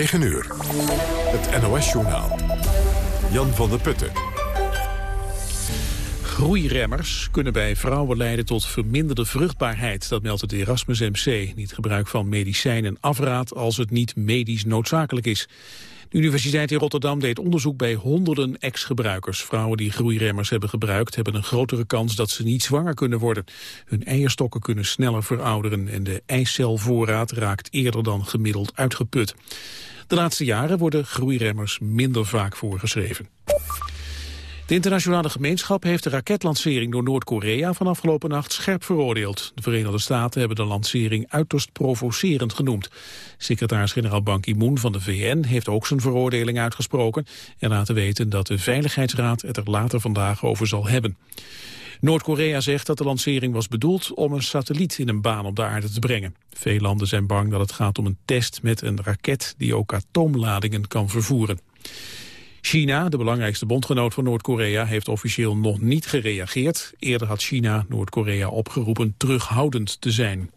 9 uur. Het NOS-journaal. Jan van der Putten. Groeiremmers kunnen bij vrouwen leiden tot verminderde vruchtbaarheid. Dat meldt het Erasmus MC. Niet gebruik van medicijnen afraad als het niet medisch noodzakelijk is. De Universiteit in Rotterdam deed onderzoek bij honderden ex-gebruikers. Vrouwen die groeiremmers hebben gebruikt hebben een grotere kans dat ze niet zwanger kunnen worden. Hun eierstokken kunnen sneller verouderen en de eicelvoorraad raakt eerder dan gemiddeld uitgeput. De laatste jaren worden groeiremmers minder vaak voorgeschreven. De internationale gemeenschap heeft de raketlancering door Noord-Korea van afgelopen nacht scherp veroordeeld. De Verenigde Staten hebben de lancering uiterst provocerend genoemd. Secretaris-generaal Ban Ki-moon van de VN heeft ook zijn veroordeling uitgesproken en laten weten dat de Veiligheidsraad het er later vandaag over zal hebben. Noord-Korea zegt dat de lancering was bedoeld om een satelliet in een baan op de aarde te brengen. Veel landen zijn bang dat het gaat om een test met een raket die ook atoomladingen kan vervoeren. China, de belangrijkste bondgenoot van Noord-Korea, heeft officieel nog niet gereageerd. Eerder had China Noord-Korea opgeroepen terughoudend te zijn.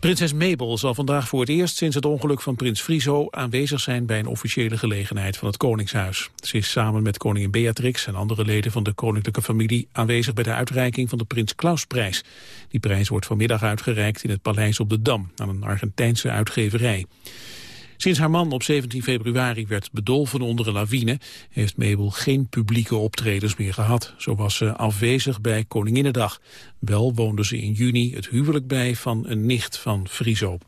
Prinses Mabel zal vandaag voor het eerst sinds het ongeluk van prins Friso aanwezig zijn bij een officiële gelegenheid van het Koningshuis. Ze is samen met koningin Beatrix en andere leden van de koninklijke familie aanwezig bij de uitreiking van de Prins Klausprijs. Die prijs wordt vanmiddag uitgereikt in het Paleis op de Dam aan een Argentijnse uitgeverij. Sinds haar man op 17 februari werd bedolven onder een lawine... heeft Mabel geen publieke optredens meer gehad. Zo was ze afwezig bij Koninginnedag. Wel woonde ze in juni het huwelijk bij van een nicht van Friso.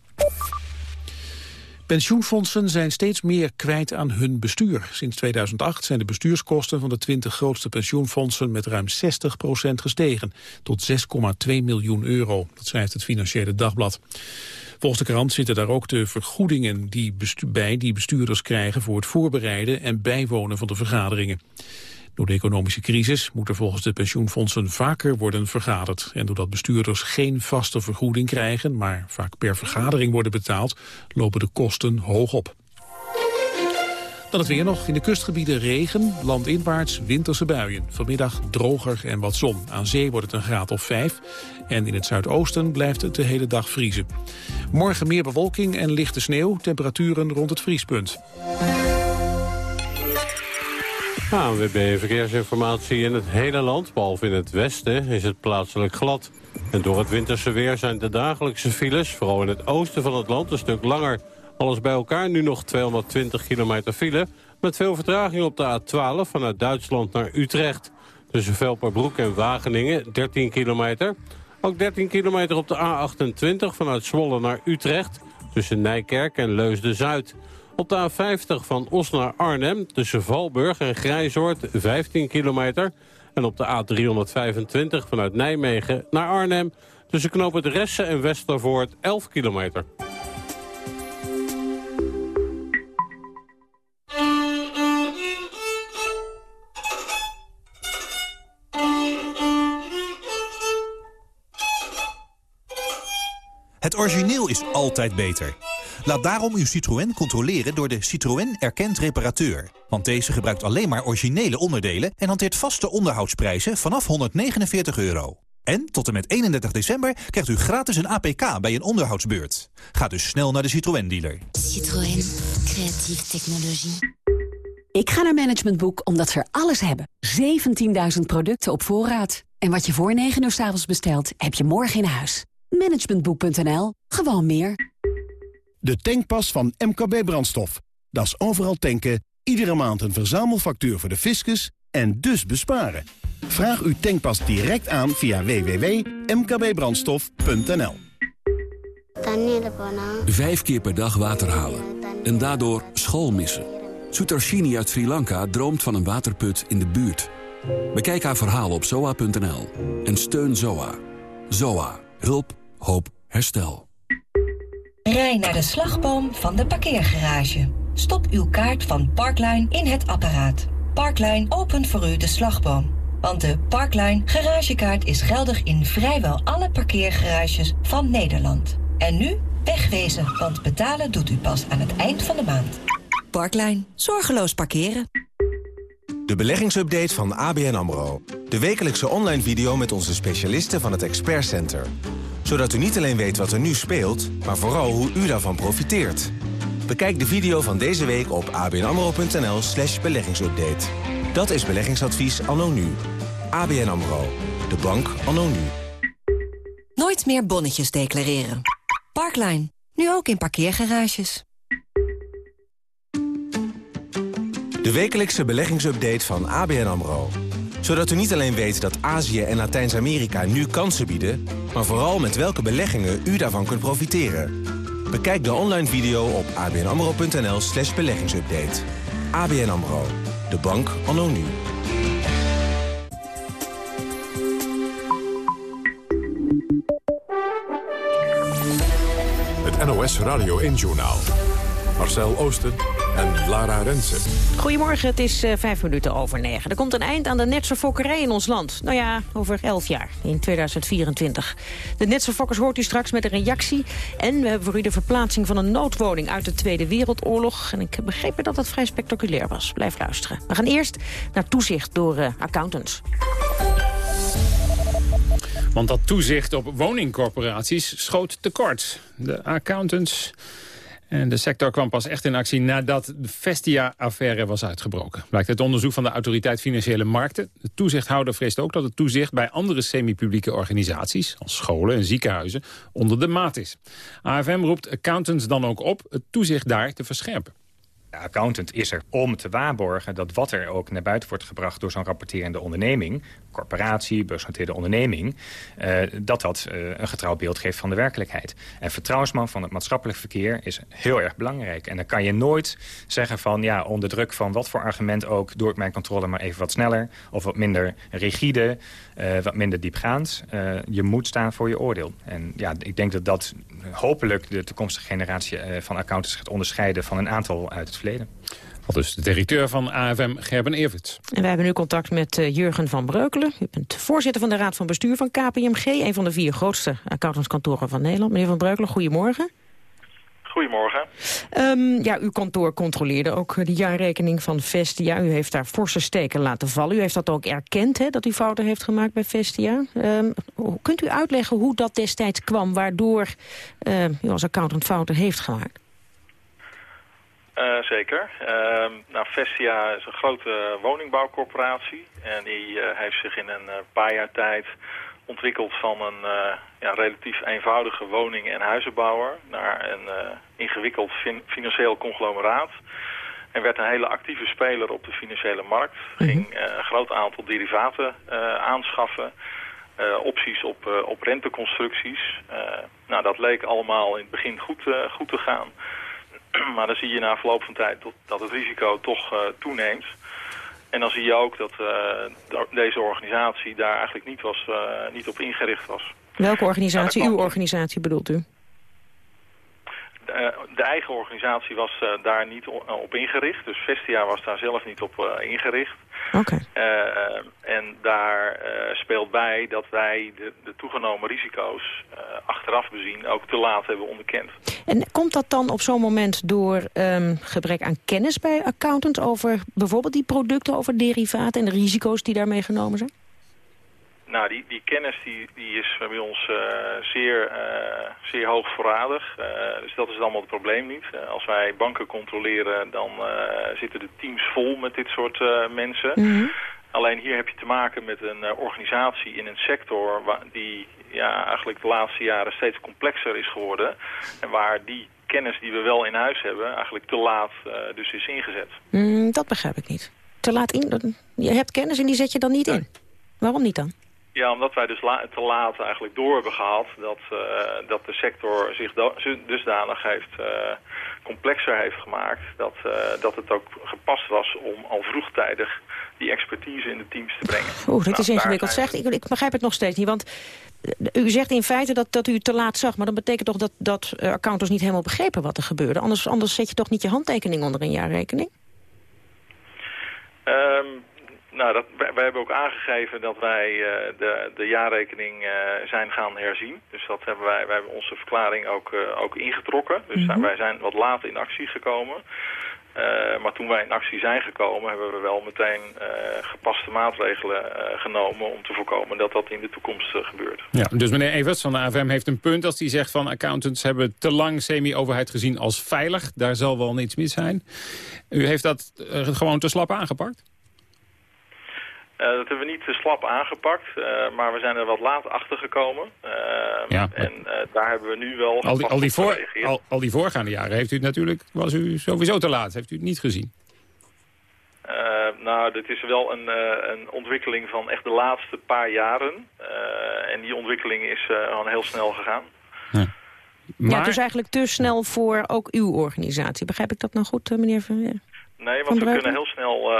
Pensioenfondsen zijn steeds meer kwijt aan hun bestuur. Sinds 2008 zijn de bestuurskosten van de 20 grootste pensioenfondsen met ruim 60% gestegen, tot 6,2 miljoen euro. Dat schrijft het Financiële Dagblad. Volgens de krant zitten daar ook de vergoedingen die bij die bestuurders krijgen voor het voorbereiden en bijwonen van de vergaderingen. Door de economische crisis moet er volgens de pensioenfondsen vaker worden vergaderd. En doordat bestuurders geen vaste vergoeding krijgen, maar vaak per vergadering worden betaald, lopen de kosten hoog op. Dan het weer nog. In de kustgebieden regen, landinwaarts winterse buien. Vanmiddag droger en wat zon. Aan zee wordt het een graad of 5. En in het zuidoosten blijft het de hele dag vriezen. Morgen meer bewolking en lichte sneeuw. Temperaturen rond het vriespunt. ANWB Verkeersinformatie in het hele land, behalve in het westen, is het plaatselijk glad. En door het winterse weer zijn de dagelijkse files, vooral in het oosten van het land, een stuk langer. Alles bij elkaar nu nog 220 kilometer file... met veel vertraging op de A12 vanuit Duitsland naar Utrecht. Tussen Velperbroek en Wageningen 13 kilometer. Ook 13 kilometer op de A28 vanuit Zwolle naar Utrecht... tussen Nijkerk en Leusden-Zuid. Op de A50 van Os naar Arnhem tussen Valburg en Grijzoord 15 kilometer... en op de A325 vanuit Nijmegen naar Arnhem... tussen de Ressen en Westervoort 11 kilometer. Het origineel is altijd beter. Laat daarom uw Citroën controleren door de Citroën Erkend Reparateur. Want deze gebruikt alleen maar originele onderdelen... en hanteert vaste onderhoudsprijzen vanaf 149 euro. En tot en met 31 december krijgt u gratis een APK bij een onderhoudsbeurt. Ga dus snel naar de Citroën-dealer. Citroën. Creatieve technologie. Ik ga naar Management Boek omdat ze er alles hebben. 17.000 producten op voorraad. En wat je voor 9 uur s avonds bestelt, heb je morgen in huis. Managementboek.nl. Gewoon meer. De tankpas van MKB Brandstof. Dat is overal tanken, iedere maand een verzamelfactuur voor de fiscus en dus besparen. Vraag uw tankpas direct aan via www.mkbbrandstof.nl. Vijf keer per dag water halen en daardoor school missen. Sutarshini uit Sri Lanka droomt van een waterput in de buurt. Bekijk haar verhaal op zoa.nl en steun ZOA. ZOA. Hulp, hoop, herstel. Rij naar de slagboom van de parkeergarage. Stop uw kaart van Parkline in het apparaat. Parkline opent voor u de slagboom. Want de Parkline garagekaart is geldig in vrijwel alle parkeergarages van Nederland. En nu wegwezen, want betalen doet u pas aan het eind van de maand. Parkline. Zorgeloos parkeren. De beleggingsupdate van ABN AMRO. De wekelijkse online video met onze specialisten van het Expert Center. Zodat u niet alleen weet wat er nu speelt, maar vooral hoe u daarvan profiteert. Bekijk de video van deze week op abnamro.nl slash beleggingsupdate. Dat is beleggingsadvies anno nu. ABN AMRO. De bank anno nu. Nooit meer bonnetjes declareren. Parkline. Nu ook in parkeergarages. De wekelijkse beleggingsupdate van ABN AMRO. Zodat u niet alleen weet dat Azië en Latijns-Amerika nu kansen bieden... maar vooral met welke beleggingen u daarvan kunt profiteren. Bekijk de online video op abnamro.nl slash beleggingsupdate. ABN AMRO. De bank anno nu. Het NOS Radio 1-journaal. Marcel Oosten en Lara Rensen. Goedemorgen, het is uh, vijf minuten over negen. Er komt een eind aan de netse fokkerij in ons land. Nou ja, over elf jaar, in 2024. De netse fokkers hoort u straks met een reactie. En we hebben voor u de verplaatsing van een noodwoning uit de Tweede Wereldoorlog. En ik heb begrepen dat dat vrij spectaculair was. Blijf luisteren. We gaan eerst naar toezicht door uh, accountants. Want dat toezicht op woningcorporaties schoot tekort. De accountants en de sector kwam pas echt in actie nadat de Vestia-affaire was uitgebroken. Blijkt uit onderzoek van de Autoriteit Financiële Markten. De toezichthouder vreest ook dat het toezicht bij andere semi-publieke organisaties... als scholen en ziekenhuizen, onder de maat is. AFM roept accountants dan ook op het toezicht daar te verscherpen. De accountant is er om te waarborgen dat wat er ook naar buiten wordt gebracht door zo'n rapporterende onderneming, corporatie, beursgenoteerde onderneming, uh, dat dat uh, een getrouw beeld geeft van de werkelijkheid. En vertrouwensman van het maatschappelijk verkeer is heel erg belangrijk. En dan kan je nooit zeggen van ja, onder druk van wat voor argument ook, doe ik mijn controle maar even wat sneller of wat minder rigide, uh, wat minder diepgaand. je moet staan voor je oordeel. En ja, ik denk dat dat hopelijk de toekomstige generatie van accountants gaat onderscheiden van een aantal uit het verleden. Al dus de directeur van AFM, Gerben Everts. En wij hebben nu contact met uh, Jurgen van Breukelen. U bent voorzitter van de Raad van Bestuur van KPMG... een van de vier grootste accountantskantoren van Nederland. Meneer van Breukelen, goedemorgen. Goedemorgen. Um, ja, uw kantoor controleerde ook de jaarrekening van Vestia. U heeft daar forse steken laten vallen. U heeft dat ook erkend, hè, dat u fouten heeft gemaakt bij Vestia. Um, kunt u uitleggen hoe dat destijds kwam... waardoor uh, u als accountant fouten heeft gemaakt? Uh, zeker. Uh, nou, Vestia is een grote woningbouwcorporatie. En die uh, heeft zich in een paar jaar tijd ontwikkeld van een ja, relatief eenvoudige woning- en huizenbouwer... naar een ingewikkeld fin financieel conglomeraat. En werd een hele actieve speler op de financiële markt. Ging een groot aantal derivaten aanschaffen... opties op, op renteconstructies. nou, dat leek allemaal in het begin goed, goed te gaan... maar dan zie je na verloop van tijd dat, dat het risico toch uh, toeneemt. En dan zie je ook dat uh, deze organisatie daar eigenlijk niet, was, uh, niet op ingericht was. Welke organisatie? Uw organisatie bedoelt u? De, de eigen organisatie was daar niet op ingericht. Dus Vestia was daar zelf niet op ingericht. Oké. Okay. en daar speelt bij dat wij de, de toegenomen risico's achteraf bezien ook te laat hebben onderkend. En komt dat dan op zo'n moment door um, gebrek aan kennis bij accountants... over bijvoorbeeld die producten, over derivaten en de risico's die daarmee genomen zijn? Nou, die, die kennis die, die is bij ons uh, zeer, uh, zeer. Uh, dus dat is allemaal het probleem niet. als wij banken controleren, dan zitten de teams vol met dit soort mensen. Mm -hmm. Alleen hier heb je te maken met een organisatie in een sector waar, die ja, eigenlijk de laatste jaren steeds complexer is geworden. En waar die kennis die we wel in huis hebben eigenlijk te laat dus is ingezet. Mm, dat begrijp ik niet. Te laat in? Je hebt kennis en die zet je dan niet in. Waarom niet dan? Ja, omdat wij dus la te laat eigenlijk door hebben gehad dat, uh, dat de sector zich dusdanig heeft uh, complexer heeft gemaakt. Dat, uh, dat het ook gepast was om al vroegtijdig die expertise in de teams te brengen. Oeh, dit nou, is ingewikkeld. Zeg, ik, ik begrijp het nog steeds niet, want u zegt in feite dat, dat u te laat zag, maar dat betekent toch dat, dat accountants niet helemaal begrepen wat er gebeurde. Anders, anders zet je toch niet je handtekening onder een jaarrekening? Um, nou, dat, wij, hebben ook aangegeven dat wij uh, de, de jaarrekening uh, zijn gaan herzien. Dus dat hebben wij, wij hebben onze verklaring ook, uh, ook ingetrokken. Dus mm -hmm. wij zijn wat laat in actie gekomen. maar toen wij in actie zijn gekomen, hebben we wel meteen gepaste maatregelen genomen om te voorkomen dat dat in de toekomst gebeurt. Ja, dus meneer Evers van de AVM heeft een punt als hij zegt van accountants hebben te lang semi-overheid gezien als veilig. Daar zal wel niets mis zijn. U heeft dat gewoon te slap aangepakt? Uh, dat hebben we niet te slap aangepakt, uh, maar we zijn er wat laat achter gekomen. Uh, ja. En daar hebben we nu wel al die, al die, voor, al, al, die voorgaande jaren heeft u het natuurlijk, was u sowieso te laat. Heeft u het niet gezien? nou, dit is wel een, een ontwikkeling van echt de laatste paar jaren. en die ontwikkeling is al heel snel gegaan. Ja. Maar... Ja, dus eigenlijk te snel voor ook uw organisatie. Begrijp ik dat nou goed, meneer Van Nee, want we kunnen, heel snel, uh,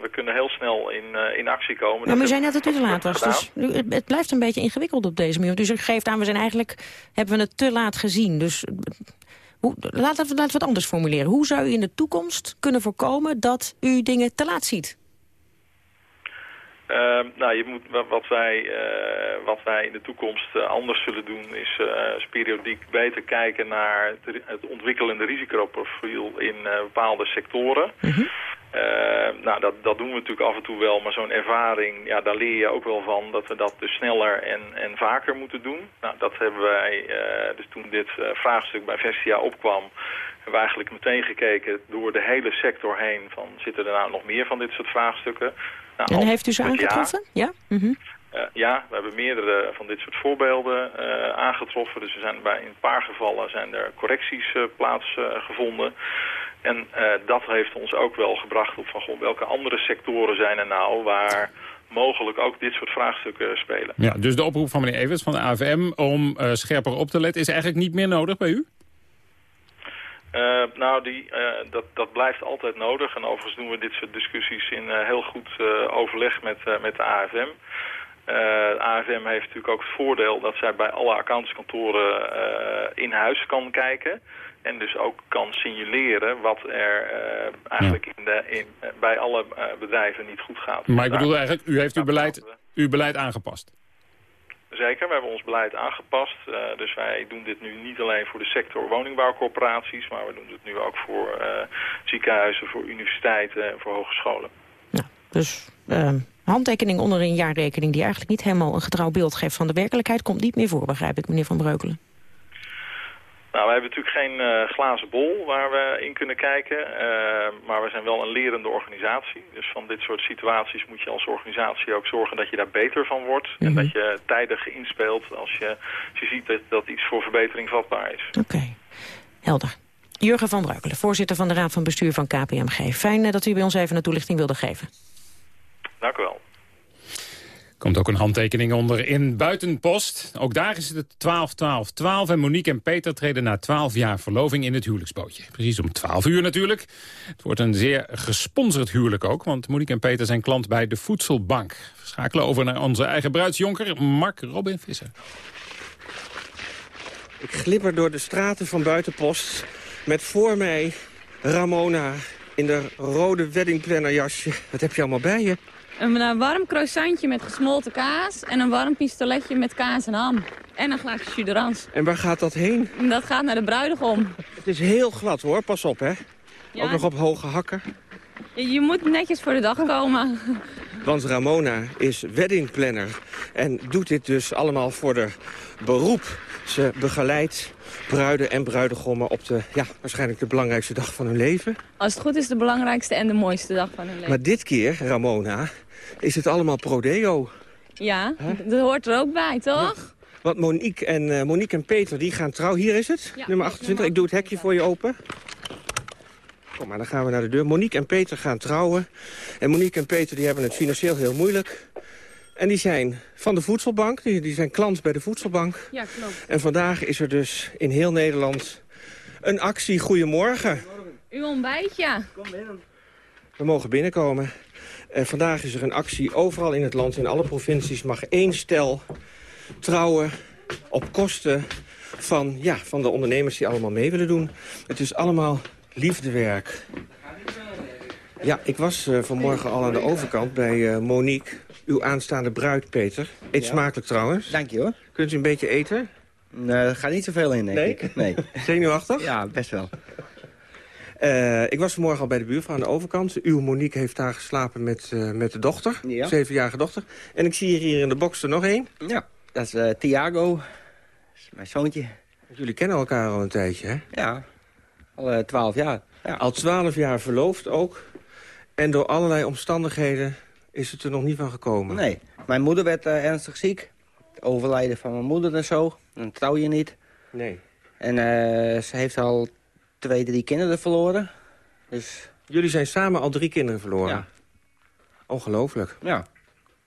we kunnen heel snel in, uh, in actie komen. Maar u zei net dat u te laat was. Dus het blijft een beetje ingewikkeld op deze manier. Dus u geeft aan, we zijn eigenlijk, hebben we het te laat gezien. Dus hoe, laten, we, laten we het anders formuleren. Hoe zou u in de toekomst kunnen voorkomen dat u dingen te laat ziet? Uh, nou, je moet, wat, wij, uh, wat wij in de toekomst uh, anders zullen doen is uh, periodiek beter kijken naar het, het ontwikkelende risicoprofiel in bepaalde sectoren. Mm nou, dat, dat doen we natuurlijk af en toe wel, maar zo'n ervaring, ja, daar leer je ook wel van dat we dat dus sneller en, en vaker moeten doen. Nou, dat hebben wij, dus toen dit vraagstuk bij Vestia opkwam, hebben we eigenlijk meteen gekeken door de hele sector heen van zitten er nou nog meer van dit soort vraagstukken. Nou, en heeft u ze aangetroffen? Ja? Mhm. Eh, ja, we hebben meerdere van dit soort voorbeelden uh, aangetroffen. Dus er zijn bij in een paar gevallen zijn er correcties uh, plaatsgevonden. en dat heeft ons ook wel gebracht op van goh, welke andere sectoren zijn er nou waar mogelijk ook dit soort vraagstukken spelen. Ja, dus de oproep van meneer Evers van de AVM om scherper op te letten is eigenlijk niet meer nodig bij u? Uh, nou, die, uh, dat, dat blijft altijd nodig. En overigens doen we dit soort discussies in uh, heel goed overleg met, met de AFM. de AFM heeft natuurlijk ook het voordeel dat zij bij alle accountskantoren in huis kan kijken. En dus ook kan signaleren wat er eigenlijk in de, in, bij alle bedrijven niet goed gaat. Maar ik bedoel eigenlijk, u heeft uw beleid, uw beleid aangepast? Zeker, we hebben ons beleid aangepast. Uh, dus wij doen dit nu niet alleen voor de sector woningbouwcorporaties... maar we doen het nu ook voor uh, ziekenhuizen, voor universiteiten en voor hogescholen. Ja, dus uh, handtekening onder een jaarrekening... die eigenlijk niet helemaal een getrouw beeld geeft van de werkelijkheid... komt niet meer voor, begrijp ik, meneer Van Breukelen. Nou, wij hebben natuurlijk geen uh, glazen bol waar we in kunnen kijken. Uh, maar we zijn wel een lerende organisatie. Dus van dit soort situaties moet je als organisatie ook zorgen dat je daar beter van wordt. En mhm. dat je tijdig inspeelt als je, als je ziet dat, dat iets voor verbetering vatbaar is. Oké, helder. Jurgen van Breukelen, voorzitter van de Raad van Bestuur van KPMG. Fijn uh, dat u bij ons even een toelichting wilde geven. Dank u wel. Komt ook een handtekening onder in Buitenpost. Ook daar is het 12, 12, 12. En Monique en Peter treden na 12 jaar verloving in het huwelijksbootje. Precies om 12 uur natuurlijk. Het wordt een zeer gesponsord huwelijk ook. Want Monique en Peter zijn klant bij de Voedselbank. We schakelen over naar onze eigen bruidsjonker, Mark Robin Visser. Ik glipper door de straten van Buitenpost. Met voor mij Ramona in de rode weddingplannerjasje. Wat heb je allemaal bij je? Een warm croissantje met gesmolten kaas en een warm pistoletje met kaas en ham. En een glaasje chuderans. En waar gaat dat heen? Dat gaat naar de bruidegom. Het is heel glad hoor, pas op hè. Ook nog op hoge hakken. Je, je moet netjes voor de dag komen. Want Ramona is weddingplanner en doet dit dus allemaal voor de beroep. Ze begeleidt bruiden en bruidegommen op de, ja, waarschijnlijk de belangrijkste dag van hun leven. Als het goed is de belangrijkste en de mooiste dag van hun leven. Maar dit keer, Ramona, is het allemaal prodeo. Ja, dat hoort er ook bij, toch? Want Monique en, uh, Monique en Peter die gaan trouwen. Hier is het, nummer 28. Ik doe het hekje voor je open. Kom maar, dan gaan we naar de deur. Monique en Peter gaan trouwen. En Monique en Peter die hebben het financieel heel moeilijk. En die zijn van de voedselbank, die, die zijn klant bij de voedselbank. Ja, klopt. En vandaag is er dus in heel Nederland een actie. Goedemorgen. Uw ontbijtje. Kom binnen. We mogen binnenkomen. En vandaag is er een actie overal in het land, in alle provincies... mag één stel trouwen op kosten van, ja, van de ondernemers die allemaal mee willen doen. Het is allemaal liefdewerk. Ja, ik was uh, vanmorgen al aan de overkant bij uh, Monique, uw aanstaande bruid, Peter. Eet smakelijk trouwens. Dank je hoor. Kunt u een beetje eten? Nee, er gaat niet zoveel in, denk nee? ik. Nee. Zenuwachtig? Ja, best wel. Uh, ik was vanmorgen al bij de buurvrouw aan de overkant. Uw Monique heeft daar geslapen met, uh, met de dochter, ja. zevenjarige dochter. En ik zie hier, hier in de box er nog één. Ja, dat is uh, Thiago, dat is mijn zoontje. Jullie kennen elkaar al een tijdje, hè? Ja, al twaalf jaar. Ja. Al twaalf jaar verloofd ook. En door allerlei omstandigheden is het er nog niet van gekomen. Nee, mijn moeder werd ernstig ziek. Het overlijden van mijn moeder en zo. Dan trouw je niet. Nee. En ze heeft al twee, drie kinderen verloren. Dus... Jullie zijn samen al drie kinderen verloren? Ja. Ongelooflijk. Ja.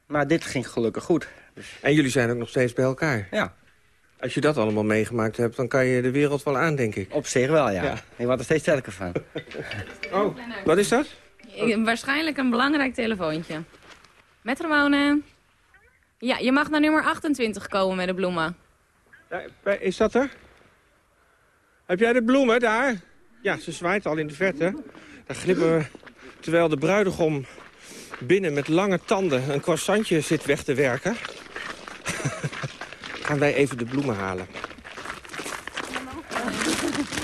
Maar dit ging gelukkig goed. Dus... En jullie zijn ook nog steeds bij elkaar? Ja. Als je dat allemaal meegemaakt hebt, dan kan je de wereld wel aan, denk ik. Op zich wel, ja. ja. Ik word er steeds sterker van. oh, wat is dat? Ik, waarschijnlijk een belangrijk telefoontje. Met Ramone. Ja, je mag naar nummer 28 komen met de bloemen. Ja, is dat er? Heb jij de bloemen daar? Ja, ze zwaait al in de verte. Daar glippen we, terwijl de bruidegom binnen met lange tanden een croissantje zit weg te werken. Gaan wij even de bloemen halen.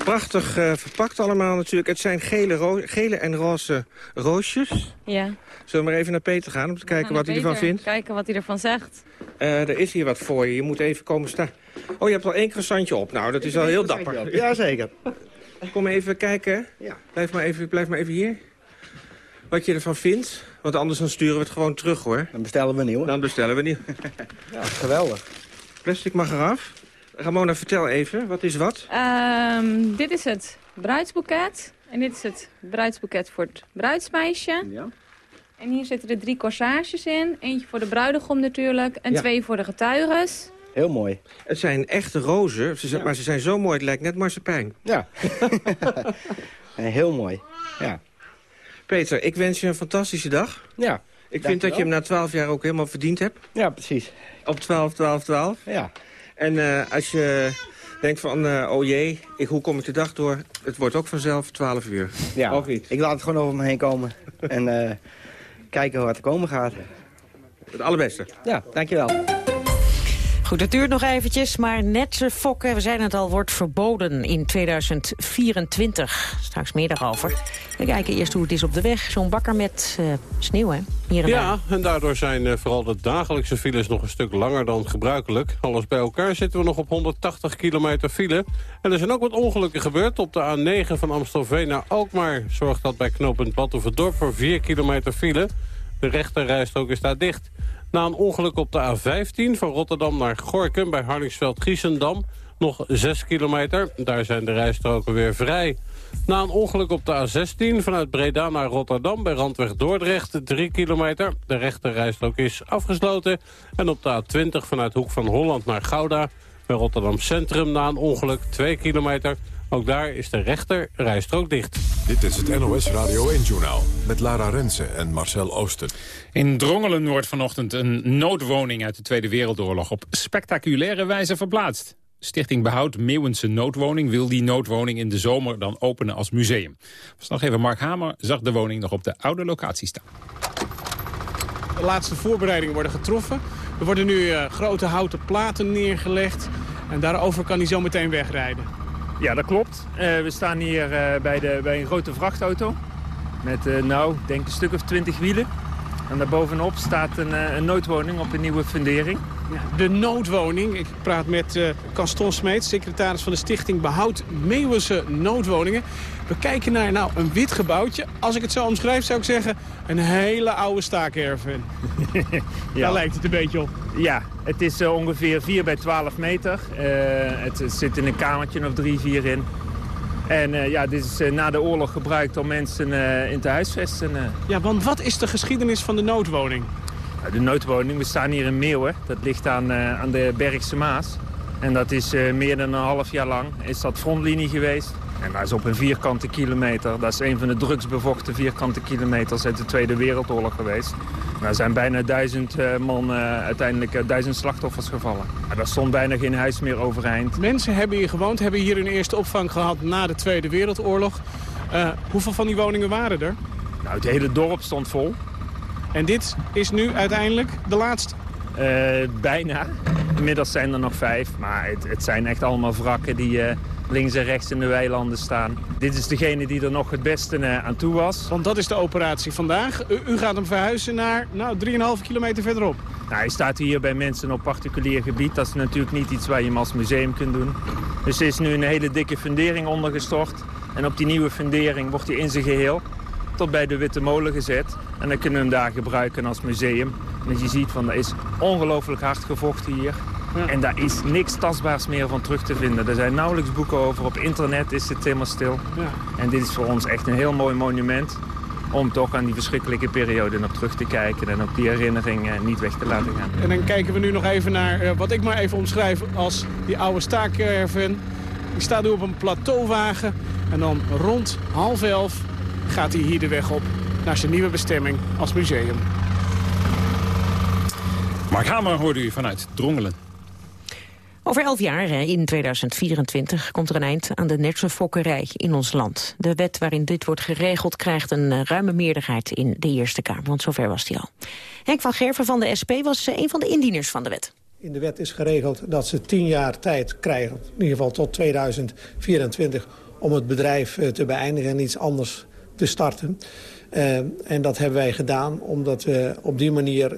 Prachtig uh, verpakt allemaal natuurlijk. Het zijn gele, gele en roze roosjes. Ja. Zullen we maar even naar Peter gaan om te kijken wat hij ervan vindt? Kijken wat hij ervan zegt. Uh, er is hier wat voor je. Je moet even komen staan. Oh, je hebt al één croissantje op. Nou, dat is al heel dapper. Ja, zeker. Kom even kijken. Ja. Blijf, maar even, blijf maar even hier. Wat je ervan vindt. Want anders dan sturen we het gewoon terug, hoor. Dan bestellen we nieuw. Dan bestellen we nieuw. ja, geweldig. Plastic mag eraf. Ramona, vertel even. Wat is wat? Um, dit is het bruidsboeket. En dit is het bruidsboeket voor het bruidsmeisje. Ja. En hier zitten er drie corsages in. Eentje voor de bruidegom natuurlijk. En Ja. twee voor de getuiges. Heel mooi. Het zijn echte rozen, ze zijn, Ja. maar ze zijn zo mooi, het lijkt net marsepein. Ja. Heel mooi. Ja. Peter, ik wens je een fantastische dag. Ja. Ik vind dat je hem na 12 jaar ook helemaal verdiend hebt. Ja, precies. Op 12, 12, 12. Ja. En eh, als je denkt van, eh, oh jee, ik, hoe kom ik de dag door? Het wordt ook vanzelf 12 uur. Ja. Of niet? Ik laat het gewoon over me heen komen. en eh, kijken wat er komen gaat. Het allerbeste. Ja, dankjewel. Goed, het duurt nog eventjes, maar netse fokken, we zeiden het al, wordt verboden in 2024. Straks meer daarover. We kijken eerst hoe het is op de weg. Zo'n bakker met eh, sneeuw, hè? Hier en daar. Ja, en daardoor zijn eh, vooral de dagelijkse files nog een stuk langer dan gebruikelijk. Alles bij elkaar zitten we nog op 180 kilometer file. En er zijn ook wat ongelukken gebeurd. Op de A9 van Amstelveen naar Alkmaar zorgt dat bij knooppunt Battenverdorp voor 4 kilometer file. De rechterrijstrook is daar dicht. Na een ongeluk op de A15 van Rotterdam naar Gorkum bij Harningsveld-Giessendam nog 6 kilometer. Daar zijn de rijstroken weer vrij. Na een ongeluk op de A16 vanuit Breda naar Rotterdam bij Randweg Dordrecht 3 kilometer. De rechterrijstrook is afgesloten. En op de A20 vanuit Hoek van Holland naar Gouda bij Rotterdam Centrum na een ongeluk 2 kilometer. Ook daar is de rechter rijstrook dicht. Dit is het NOS Radio 1-journaal met Lara Rensen en Marcel Oosten. In Drongelen wordt vanochtend een noodwoning uit de Tweede Wereldoorlog op spectaculaire wijze verplaatst. Stichting Behoud Meeuwense Noodwoning wil die noodwoning in de zomer dan openen als museum. Verslaggever Mark Hamer zag de woning nog op de oude locatie staan. De laatste voorbereidingen worden getroffen. Er worden nu eh, grote houten platen neergelegd. En daarover kan hij zo meteen wegrijden. Ja, dat klopt. Eh, we staan hier eh, bij, de, bij een grote vrachtauto. Met, eh, nou, denk een stuk of twintig wielen. En daarbovenop staat een, eh, een noodwoning op een nieuwe fundering. De noodwoning. Ik praat met eh Gaston Smeets, secretaris van de stichting Behoud Meeuwense Noodwoningen. We kijken naar nou, een wit gebouwtje. Als ik het zo omschrijf zou ik zeggen een hele oude staakerven. Daar lijkt het een beetje op. Ja, het is eh, ongeveer 4 bij 12 meter. Eh, het, het zit in een kamertje of drie, vier in. En eh, ja, dit is eh, na de oorlog gebruikt om mensen eh, in te huisvesten. Ja, want wat is de geschiedenis van de noodwoning? De noodwoning, we staan hier in Meeuwen. Dat ligt aan, aan de Bergse Maas. En dat is meer dan een half jaar lang is dat frontlinie geweest. En dat is op een vierkante kilometer. Dat is een van de drugsbevochten vierkante kilometers uit de Tweede Wereldoorlog geweest. Daar zijn bijna duizend eh, man, eh, uiteindelijk eh, duizend slachtoffers gevallen. En daar stond bijna geen huis meer overeind. Mensen hebben hier gewoond, hebben hier hun eerste opvang gehad na de Tweede Wereldoorlog. Hoeveel van die woningen waren er? Nou, het hele dorp stond vol. En dit is nu uiteindelijk de laatste? Bijna. Inmiddels zijn er nog vijf. Maar het, het zijn echt allemaal wrakken die, links en rechts in de weilanden staan. Dit is degene die er nog het beste eh, aan toe was. Want dat is de operatie vandaag. U, u gaat hem verhuizen naar nou, 3,5 kilometer verderop. Nou, hij staat hier bij mensen op particulier gebied. Dat is natuurlijk niet iets waar je hem als museum kunt doen. Dus er is nu een hele dikke fundering ondergestort. En op die nieuwe fundering wordt hij in zijn geheel tot bij de Witte Molen gezet. En dan kunnen we hem daar gebruiken als museum. En je ziet, van, er is ongelooflijk hard gevochten hier. En daar is niks tastbaars meer van terug te vinden. Er zijn nauwelijks boeken over. Op internet is het helemaal stil. Ja. En dit is voor ons echt een heel mooi monument om toch aan die verschrikkelijke periode nog terug te kijken... en ook die herinnering eh, niet weg te laten gaan. En dan kijken we nu nog even naar eh, wat ik maar even omschrijf als die oude staakerven. Die staat nu op een plateauwagen en dan rond half elf gaat hij hier de weg op naar zijn nieuwe bestemming als museum. Mark Hamer hoorde u vanuit Drongelen. Over elf jaar, in 2024, komt er een eind aan de netse fokkerij in ons land. De wet waarin dit wordt geregeld krijgt een eh, ruime meerderheid in de Eerste Kamer, want zover was die al. Henk van Gerven van de SP was eh, een van de indieners van de wet. In de wet is geregeld dat ze tien jaar tijd krijgen, in ieder geval tot 2024, om het bedrijf eh, te beëindigen en iets anders te starten. En dat hebben wij gedaan omdat we op die manier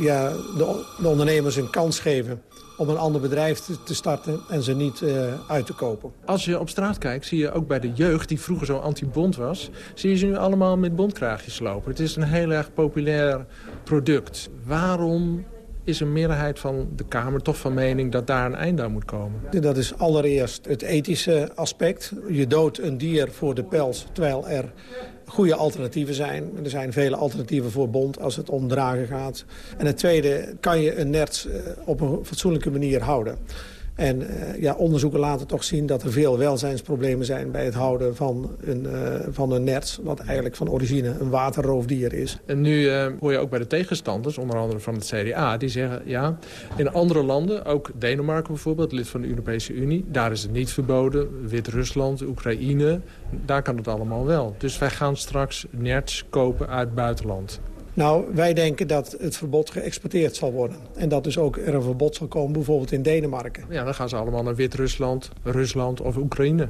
ja, de, de, ondernemers een kans geven om een ander bedrijf te, te starten en ze niet uh, uit te kopen. Als je op straat kijkt, zie je ook bij de jeugd, die vroeger zo anti-bond was... zie je ze nu allemaal met bondkraagjes lopen. Het is een heel erg populair product. Waarom is een meerderheid van de Kamer toch van mening dat daar een einde aan moet komen? Dat is allereerst het ethische aspect. Je doodt een dier voor de pels, terwijl er goede alternatieven zijn. Er zijn vele alternatieven voor bond als het om dragen gaat. En het tweede, kan je een nerts eh, op een fatsoenlijke manier houden. En uh, ja, onderzoeken laten toch zien dat er veel welzijnsproblemen zijn... bij het houden van een, uh, van een nerts, wat eigenlijk van origine een waterroofdier is. En nu uh, hoor je ook bij de tegenstanders, onder andere van het CDA... die zeggen, ja, in andere landen, ook Denemarken bijvoorbeeld, lid van de Europese Unie... daar is het niet verboden, Wit-Rusland, Oekraïne, daar kan het allemaal wel. Dus wij gaan straks nerts kopen uit het buitenland. Nou, wij denken dat het verbod geëxporteerd zal worden. En dat dus ook er een verbod zal komen, bijvoorbeeld in Denemarken. Ja, dan gaan ze allemaal naar Wit-Rusland, Rusland of Oekraïne.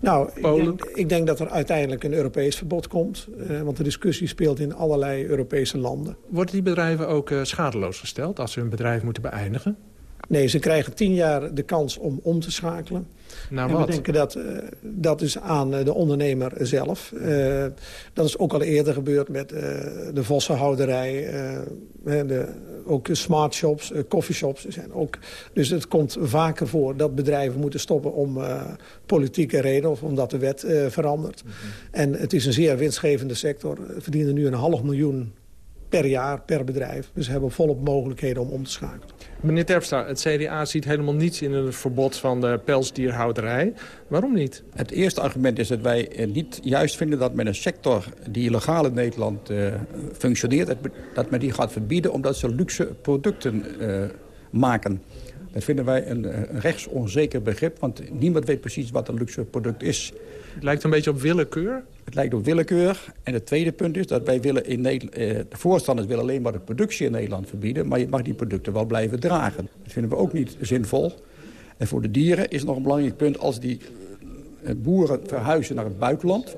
Nou, ik denk, ik denk, dat er uiteindelijk een Europees verbod komt. Uh, want de discussie speelt in allerlei Europese landen. Worden die bedrijven ook uh, schadeloos gesteld als ze hun bedrijf moeten beëindigen? Nee, ze krijgen tien jaar de kans om om te schakelen. En wat? we denken dat, uh, dat is aan de ondernemer zelf. Uh, dat is ook al eerder gebeurd met uh, de vossenhouderij. de, ook smartshops, coffeeshops. Zijn ook, dus het komt vaker voor dat bedrijven moeten stoppen om politieke redenen... of omdat de wet verandert. Mm -hmm. En het is een zeer winstgevende sector. We verdienen nu een half miljoen per jaar, per bedrijf. Dus we hebben volop mogelijkheden om om te schakelen. Meneer Terpstra, het CDA ziet helemaal niets in het verbod van de pelsdierhouderij. Waarom niet? Het eerste argument is dat wij niet juist vinden dat men een sector die illegaal in Nederland uh, functioneert... dat men die gaat verbieden omdat ze luxe producten uh, maken. Dat vinden wij een, een rechtsonzeker begrip, want niemand weet precies wat een luxe product is. Het lijkt een beetje op willekeur? Het lijkt op willekeur. En het tweede punt is dat wij willen in Nederland, eh, de voorstanders willen alleen maar de productie in Nederland verbieden. Maar je mag die producten wel blijven dragen. Dat vinden we ook niet zinvol. En voor de dieren is nog een belangrijk punt. Als die eh, boeren verhuizen naar het buitenland...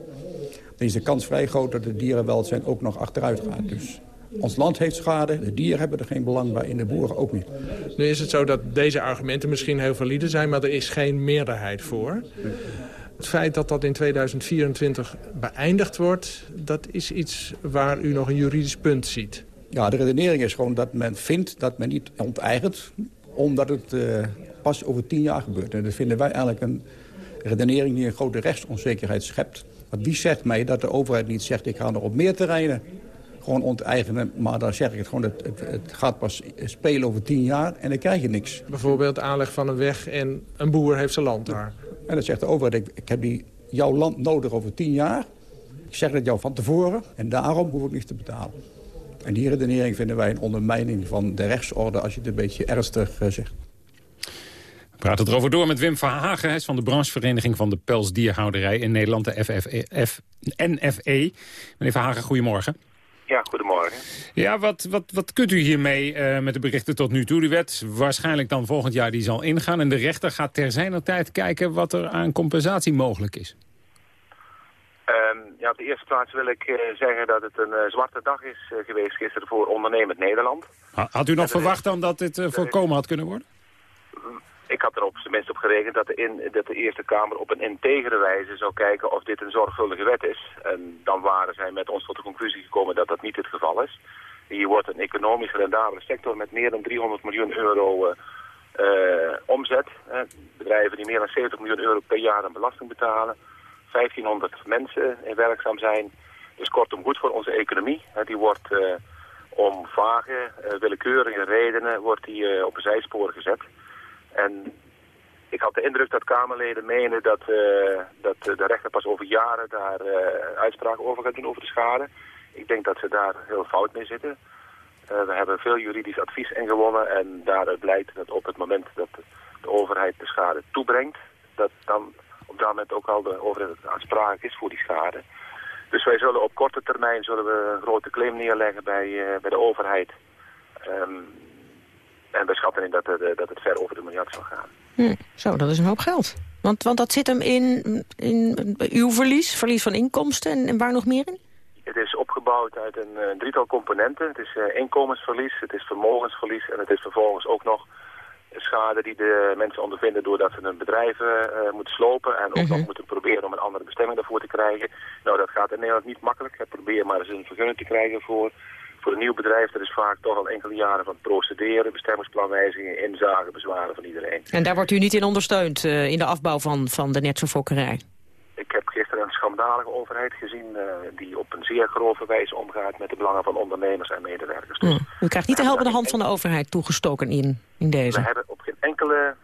dan is de kans vrij groot dat de dierenwelzijn ook nog achteruit gaat. Dus ons land heeft schade, de dieren hebben er geen belang bij en de boeren ook niet. Nu is het zo dat deze argumenten misschien heel valide zijn... maar er is geen meerderheid voor. Het feit dat dat in 2024 beëindigd wordt... dat is iets waar u nog een juridisch punt ziet. Ja, de redenering is gewoon dat men vindt dat men niet onteigent... omdat het uh, pas over tien jaar gebeurt. En dat vinden wij eigenlijk een redenering die een grote rechtsonzekerheid schept. Want wie zegt mij dat de overheid niet zegt... ik ga nog op meer terreinen gewoon onteigenen. Maar dan zeg ik het gewoon, het, het, het, gaat pas spelen over tien jaar en dan krijg je niks. Bijvoorbeeld aanleg van een weg en een boer heeft zijn land daar. En dan zegt de overheid, ik, ik heb die, jouw land nodig over tien jaar. Ik zeg dat jou van tevoren en daarom hoef ik niet te betalen. En die redenering vinden wij een ondermijning van de rechtsorde als je het een beetje ernstig uh, zegt. We praten erover door met Wim Verhagen. Hij is van de branchevereniging van de pelsdierhouderij in Nederland, de FFF, NFE. Meneer Verhagen, goedemorgen. Ja, goedemorgen. Ja, wat, wat, wat kunt u hiermee uh, met de berichten tot nu toe? Die wet waarschijnlijk dan volgend jaar die zal ingaan... en de rechter gaat ter zijner tijd kijken wat er aan compensatie mogelijk is. Um, ja, op de eerste plaats wil ik uh, zeggen dat het een uh, zwarte dag is geweest gisteren voor ondernemend Nederland. Had u nog verwacht dan dat dit voorkomen had kunnen worden? Ik had er op zijn op gerekend dat de, in, dat de Eerste Kamer op een integere wijze zou kijken of dit een zorgvuldige wet is. En dan waren zij met ons tot de conclusie gekomen dat dat niet het geval is. Hier wordt een economisch rendabele sector met meer dan 300 miljoen euro uh, uh, omzet. Bedrijven die meer dan 70 miljoen euro per jaar aan belasting betalen. 1500 mensen in werkzaam zijn. Dus kortom goed voor onze economie. die wordt om vage, willekeurige redenen wordt die, op een zijspoor gezet. En ik had de indruk dat Kamerleden menen dat, uh, dat de rechter pas over jaren daar uh, uitspraken over gaat doen over de schade. Ik denk dat ze daar heel fout mee zitten. We hebben veel juridisch advies ingewonnen en daaruit blijkt dat op het moment dat de, overheid de schade toebrengt, dat dan op dat moment ook al de overheid aansprakelijk is voor die schade. Dus wij zullen op korte termijn zullen we een grote claim neerleggen bij, bij de overheid. Um, en we schatten in dat, het, dat het ver over de miljard zal gaan. Hm, zo, dat is een hoop geld. Want, want dat zit hem in, in uw verlies, verlies van inkomsten en, en waar nog meer in? Het is opgebouwd uit een, een drietal componenten. Het is uh, inkomensverlies, het is vermogensverlies en het is vervolgens ook nog schade die de mensen ondervinden doordat ze hun bedrijven uh, moeten slopen en ook nog moeten proberen om een andere bestemming daarvoor te krijgen. Nou, dat gaat in Nederland niet makkelijk. Probeer maar eens een vergunning te krijgen voor voor een nieuw bedrijf, dat is vaak toch al enkele jaren van procederen, bestemmingsplanwijzigingen, inzagen, bezwaren van iedereen. En daar wordt u niet in ondersteund uh, in de afbouw van, van de netse fokkerij? Ik heb gisteren een schandalige overheid gezien uh, die op een zeer grove wijze omgaat met de belangen van ondernemers en medewerkers. Dus mm. U krijgt niet de helpende hand van de overheid toegestoken in, in deze? We hebben op geen enkele,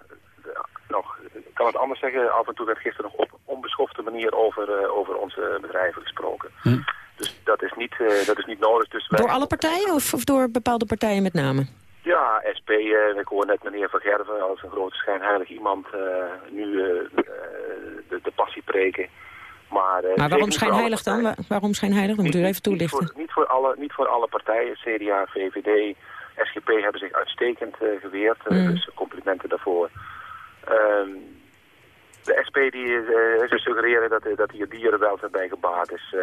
nog, ik kan het anders zeggen, af en toe werd gisteren nog op onbeschofte manier over, uh, over onze bedrijven gesproken. Mm. Dus dat is niet, uh, dat is niet nodig. Dus wij... Door alle partijen of, of, door bepaalde partijen met name? Ja, SP, uh, ik hoor net meneer Van Gerven als een grote schijnheilig iemand uh, nu de, de, passie preken. Maar, maar waarom schijnheilig dan? Waarom schijnheilig? Dan moet u even toelichten. Niet voor, niet voor, alle, niet voor alle partijen. CDA, VVD, SGP hebben zich uitstekend geweerd. Mm. Dus complimenten daarvoor. Ehm, de SP die, ze suggereren dat, dat hier dierenwelzijn bij gebaat is.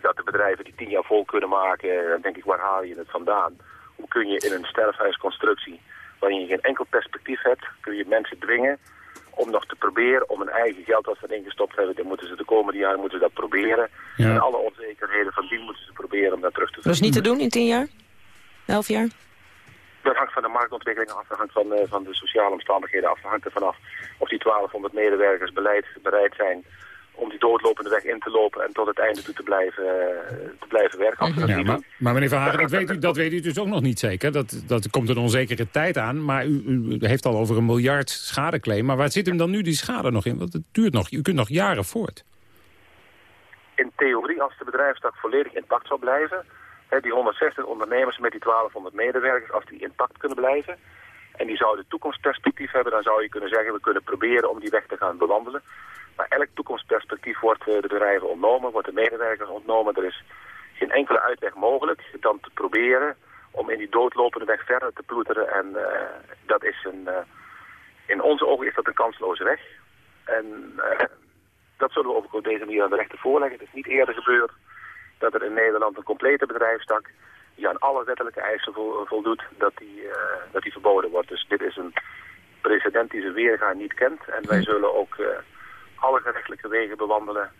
Dat de bedrijven die tien jaar vol kunnen maken, dan denk ik, waar haal je het vandaan? Hoe kun je in een sterfhuisconstructie, waarin je geen enkel perspectief hebt, kun je mensen dwingen om nog te proberen om hun eigen geld wat ze erin gestopt hebben, dan moeten ze de komende jaren moeten ze dat proberen. Ja. En alle onzekerheden van die moeten ze proberen om dat terug te vinden. Dat is niet te doen in tien jaar? Elf jaar? Dat hangt van de marktontwikkeling af, dat hangt van, uh, van de sociale omstandigheden af. Dat hangt er vanaf of die 1200 medewerkers beleid, bereid zijn om die doodlopende weg in te lopen en tot het einde toe te blijven, eh, te blijven werken. Ja, maar, maar, meneer Van Hagen, dat weet, u, dat weet u dus ook nog niet zeker. Dat, dat komt een onzekere tijd aan. Maar u, u heeft al over een miljard schadeclaim. Maar waar zit hem dan nu die schade nog in? Want het duurt nog, u kunt nog jaren voort. In theorie, als de bedrijfstak volledig intact zou blijven... Hè, die 160 ondernemers met die 1200 medewerkers, als die intact kunnen blijven... en die zouden toekomstperspectief hebben... dan zou je kunnen zeggen, we kunnen proberen om die weg te gaan bewandelen. Maar elk toekomstperspectief wordt de bedrijven ontnomen, wordt de medewerkers ontnomen. Er is geen enkele uitweg mogelijk dan te proberen om in die doodlopende weg verder te ploeteren. En uh, dat is een, uh, in onze ogen is dat een kansloze weg. En uh, dat zullen we ook op deze manier aan de rechter voorleggen. Het is niet eerder gebeurd dat er in Nederland een complete bedrijfstak die aan alle wettelijke eisen voldoet, dat die, dat die verboden wordt. Dus dit is een precedent die ze weergaan niet kent. En wij zullen ook alle gerechtelijke wegen bewandelen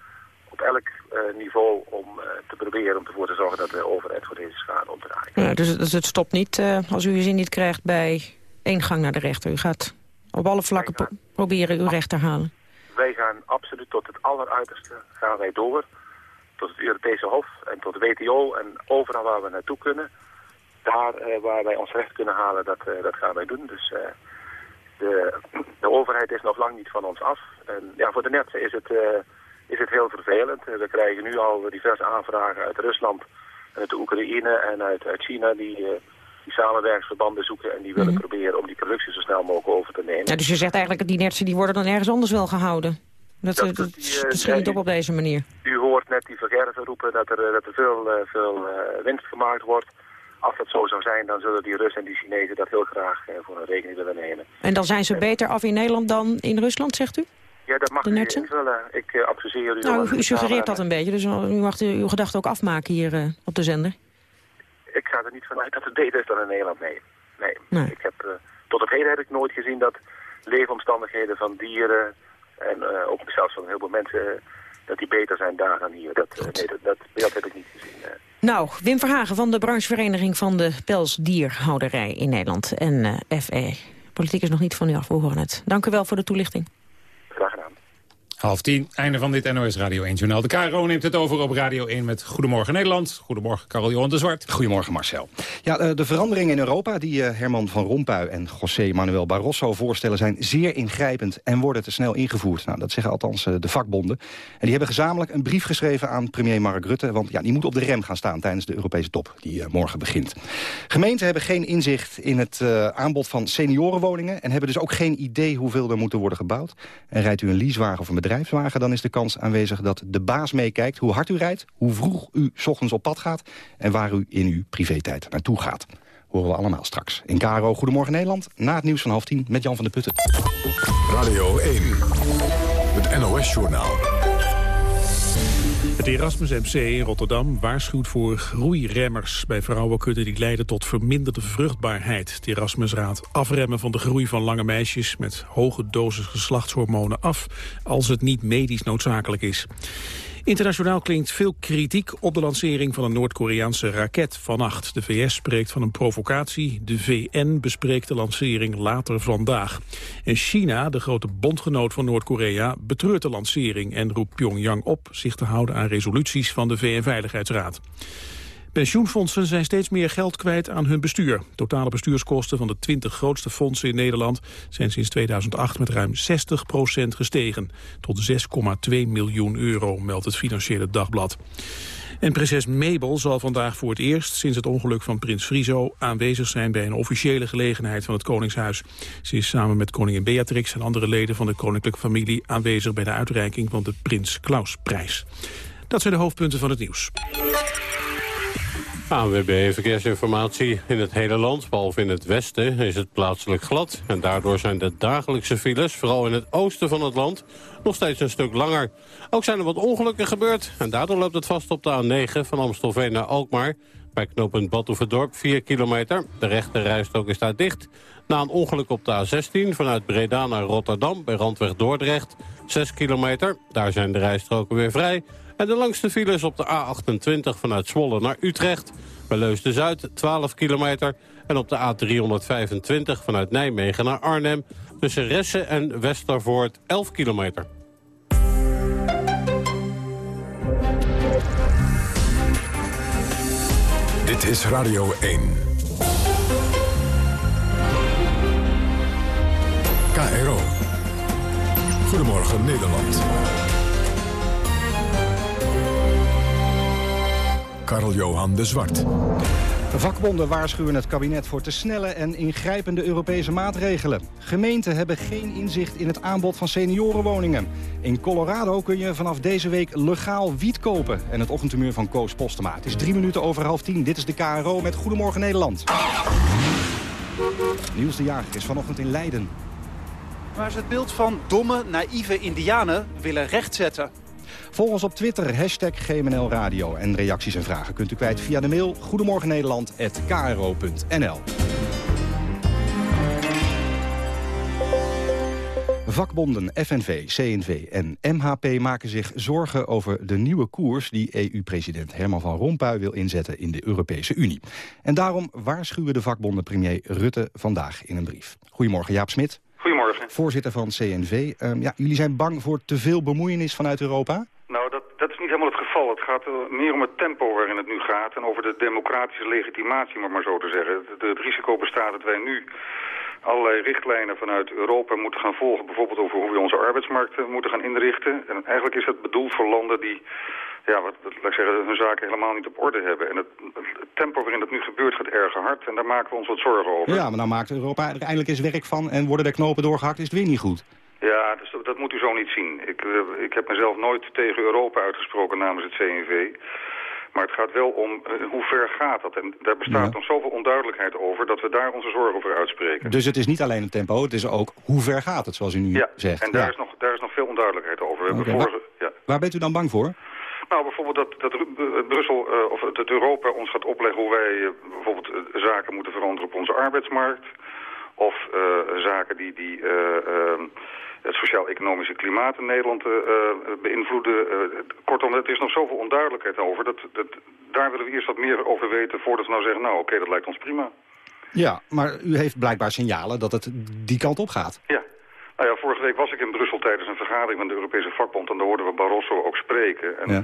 op elk uh, niveau om uh, te proberen om ervoor te zorgen dat de overheid voor deze schade omdraait. Ja, dus, dus het stopt niet uh, als u uw zin niet krijgt bij één gang naar de rechter. U gaat op alle vlakken proberen uw recht te halen. Wij gaan absoluut tot het alleruiterste gaan wij door. Tot het Europese Hof en tot de WTO en overal waar we naartoe kunnen. Daar waar wij ons recht kunnen halen, dat, dat gaan wij doen. Dus de, de, overheid is nog lang niet van ons af. En ja, voor de net is het, uh, is het heel vervelend. We krijgen nu al diverse aanvragen uit Rusland en uit de Oekraïne en uit, uit China die, uh, die samenwerksverbanden zoeken en die willen mhm. proberen om die productie zo snel mogelijk over te nemen. Ja, dus je zegt eigenlijk dat die netsen die worden dan ergens anders wel gehouden? Dat, dat, dat, dat, dat schiet niet op op deze manier. U hoort net die vergerven roepen dat er, dat er veel, veel winst gemaakt wordt. Als dat zo zou zijn, dan zullen die Russen en die Chinezen dat heel graag voor hun rekening willen nemen. En dan zijn ze beter af in Nederland dan in Rusland, zegt u? Ja, dat mag u invullen. Ik uh, adviseer u... Nou, u suggereert dat een beetje, dus u mag uw gedachten ook afmaken hier uh, op de zender. Ik ga er niet vanuit dat het beter is dan in Nederland, nee. nee. Ik heb, uh, tot op heden heb ik nooit gezien dat leefomstandigheden van dieren... en ook zelfs van heel veel mensen, dat die beter zijn daar dan hier. Dat, nee, dat, dat heb ik niet gezien. Nou, Wim Verhagen van de branchevereniging van de pelsdierhouderij in Nederland en FE. Politiek is nog niet van u af, we horen het. Dank u wel voor de toelichting. Half tien, einde van dit NOS Radio 1 Journaal. De KRO neemt het over op Radio 1 met Goedemorgen Nederland. Goedemorgen, Karel Johan de Zwart. Goedemorgen, Marcel. Ja, eh, de veranderingen in Europa die eh, Herman van Rompuy en José Manuel Barroso voorstellen... zijn zeer ingrijpend en worden te snel ingevoerd. Nou, dat zeggen althans eh, de vakbonden. En die hebben gezamenlijk een brief geschreven aan premier Mark Rutte... want ja, die moet op de rem gaan staan tijdens de Europese top die morgen begint. Gemeenten hebben geen inzicht in het aanbod van seniorenwoningen... en hebben dus ook geen idee hoeveel er moeten worden gebouwd. En rijdt u een leasewagen of een bedrijf dan is de kans aanwezig dat de baas meekijkt hoe hard u rijdt... hoe vroeg u s ochtends op pad gaat... en waar u in uw privé-tijd naartoe gaat. Horen we allemaal straks. In Caro, Goedemorgen Nederland, na het nieuws van half tien... met Jan van der Putten. Radio 1, het NOS-journaal. Het Erasmus MC in Rotterdam waarschuwt voor groeiremmers. Bij vrouwen kunnen die leiden tot verminderde vruchtbaarheid. Het Erasmus raadt afremmen van de groei van lange meisjes... met hoge dosis geslachtshormonen af... als het niet medisch noodzakelijk is. Internationaal klinkt veel kritiek op de lancering van een Noord-Koreaanse raket vannacht. De VS spreekt van een provocatie. De VN bespreekt de lancering later vandaag. En China, de grote bondgenoot van Noord-Korea, betreurt de lancering en roept Pyongyang op zich te houden aan resoluties van de VN-veiligheidsraad. Pensioenfondsen zijn steeds meer geld kwijt aan hun bestuur. Totale bestuurskosten van de 20 grootste fondsen in Nederland zijn sinds 2008 met ruim 60% gestegen. Tot 6,2 miljoen euro, meldt het Financiële Dagblad. En prinses Mabel zal vandaag voor het eerst sinds het ongeluk van prins Friso aanwezig zijn bij een officiële gelegenheid van het Koningshuis. Ze is samen met koningin Beatrix en andere leden van de koninklijke familie aanwezig bij de uitreiking van de Prins Klausprijs. Dat zijn de hoofdpunten van het nieuws. ANWB Verkeersinformatie. In het hele land, behalve in het westen, is het plaatselijk glad. En daardoor zijn de dagelijkse files, vooral in het oosten van het land, nog steeds een stuk langer. Ook zijn er wat ongelukken gebeurd. En daardoor loopt het vast op de A9 van Amstelveen naar Alkmaar. Bij knooppunt Badhoevedorp, 4 kilometer. De rechte rijstrook is daar dicht. Na een ongeluk op de A16 vanuit Breda naar Rotterdam bij Randweg Dordrecht. 6 kilometer, daar zijn de rijstroken weer vrij. En de langste files op de A28 vanuit Zwolle naar Utrecht. Bij Leusden-Zuid 12 kilometer. En op de A325 vanuit Nijmegen naar Arnhem. Tussen Ressen en Westervoort 11 kilometer. Dit is Radio 1. KRO. Goedemorgen Nederland. Karl-Johan de Zwart. Vakbonden waarschuwen het kabinet voor te snelle en ingrijpende Europese maatregelen. Gemeenten hebben geen inzicht in het aanbod van seniorenwoningen. In Colorado kun je vanaf deze week legaal wiet kopen. En het ochtendtumeur van Koos Postema. Het is drie minuten over half tien. Dit is de KRO met Goedemorgen Nederland. Niels de Jager is vanochtend in Leiden. Waar ze het beeld van domme, naïeve indianen willen rechtzetten. Volg ons op Twitter, hashtag GMNL Radio. En reacties en vragen kunt u kwijt via de mail goedemorgennederland.kro.nl. Vakbonden FNV, CNV en MHP maken zich zorgen over de nieuwe koers... die EU-president Herman van Rompuy wil inzetten in de Europese Unie. En daarom waarschuwen de vakbonden premier Rutte vandaag in een brief. Goedemorgen, Jaap Smit. Goedemorgen. Voorzitter van CNV. Ehm, ja, jullie zijn bang voor te veel bemoeienis vanuit Europa? Nou, dat, dat is niet helemaal het geval. Het gaat meer om het tempo waarin het nu gaat... en over de democratische legitimatie, om maar zo te zeggen. Het, het risico bestaat dat wij nu allerlei richtlijnen vanuit Europa moeten gaan volgen. Bijvoorbeeld over hoe we onze arbeidsmarkt moeten gaan inrichten. En eigenlijk is dat bedoeld voor landen die ja, wat, laat ik zeggen, hun zaken helemaal niet op orde hebben. En het, het, tempo waarin dat nu gebeurt gaat erg hard en daar maken we ons wat zorgen over. Ja, maar nou maakt Europa er eindelijk eens werk van en worden de knopen doorgehakt, is het weer niet goed. Ja, dus dat, dat moet u zo niet zien. Ik, eh, ik heb mezelf nooit tegen Europa uitgesproken namens het CNV. Maar het gaat wel om eh, hoe ver gaat dat. En daar bestaat nog zoveel onduidelijkheid over... dat we daar onze zorgen over uitspreken. Dus het is niet alleen het tempo, het is ook hoe ver gaat het, zoals u nu ja, zegt. en daar, Is nog, daar is nog veel onduidelijkheid over. We vorige, ja. Waar bent u dan bang voor? Nou, bijvoorbeeld dat, dat Ru- Brussel uh, of het Europa ons gaat opleggen hoe wij uh, bijvoorbeeld zaken moeten veranderen op onze arbeidsmarkt. Of zaken die, die het sociaal-economische klimaat in Nederland beïnvloeden. kortom, er is nog zoveel onduidelijkheid over. Dat, dat, daar willen we eerst wat meer over weten voordat we nou zeggen, nou oké, okay, dat lijkt ons prima. Ja, maar u heeft blijkbaar signalen dat het die kant op gaat. Ja. Nou ja, vorige week was ik in Brussel tijdens een vergadering van de Europese vakbond... en daar hoorden we Barroso ook spreken. En ja.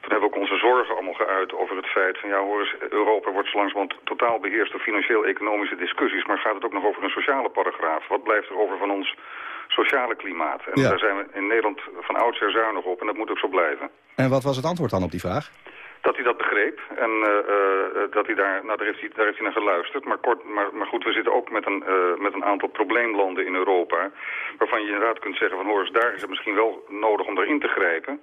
toen hebben we ook onze zorgen allemaal geuit over het feit van... ja, hoor eens, Europa wordt zo langzamerhand totaal beheerst door financieel-economische discussies... maar gaat het ook nog over een sociale paragraaf? Wat blijft er over van ons sociale klimaat? En Ja. daar zijn we in Nederland van oudsher zuinig op en dat moet ook zo blijven. En wat was het antwoord dan op die vraag? Dat hij dat begreep en uh, uh, dat hij daar, nou daar heeft hij, daar heeft hij naar geluisterd. Maar, kort, maar, maar goed, we zitten ook met een, uh, met een aantal probleemlanden in Europa. Waarvan je inderdaad kunt zeggen van hoor eens, daar is het misschien wel nodig om erin te grijpen.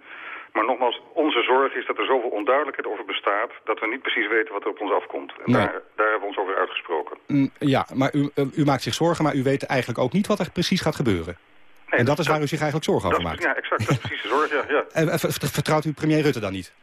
Maar nogmaals, onze zorg is dat er zoveel onduidelijkheid over bestaat... dat we niet precies weten wat er op ons afkomt. En Nee. daar, daar hebben we ons over uitgesproken. Mm, ja, maar u, u maakt zich zorgen, maar u weet eigenlijk ook niet wat er precies gaat gebeuren. en dat is waar u zich eigenlijk zorgen over maakt. is, ja, exact. Dat is precies de zorg, ja. ja. En, eh, ver- vertrouwt u premier Rutte dan niet?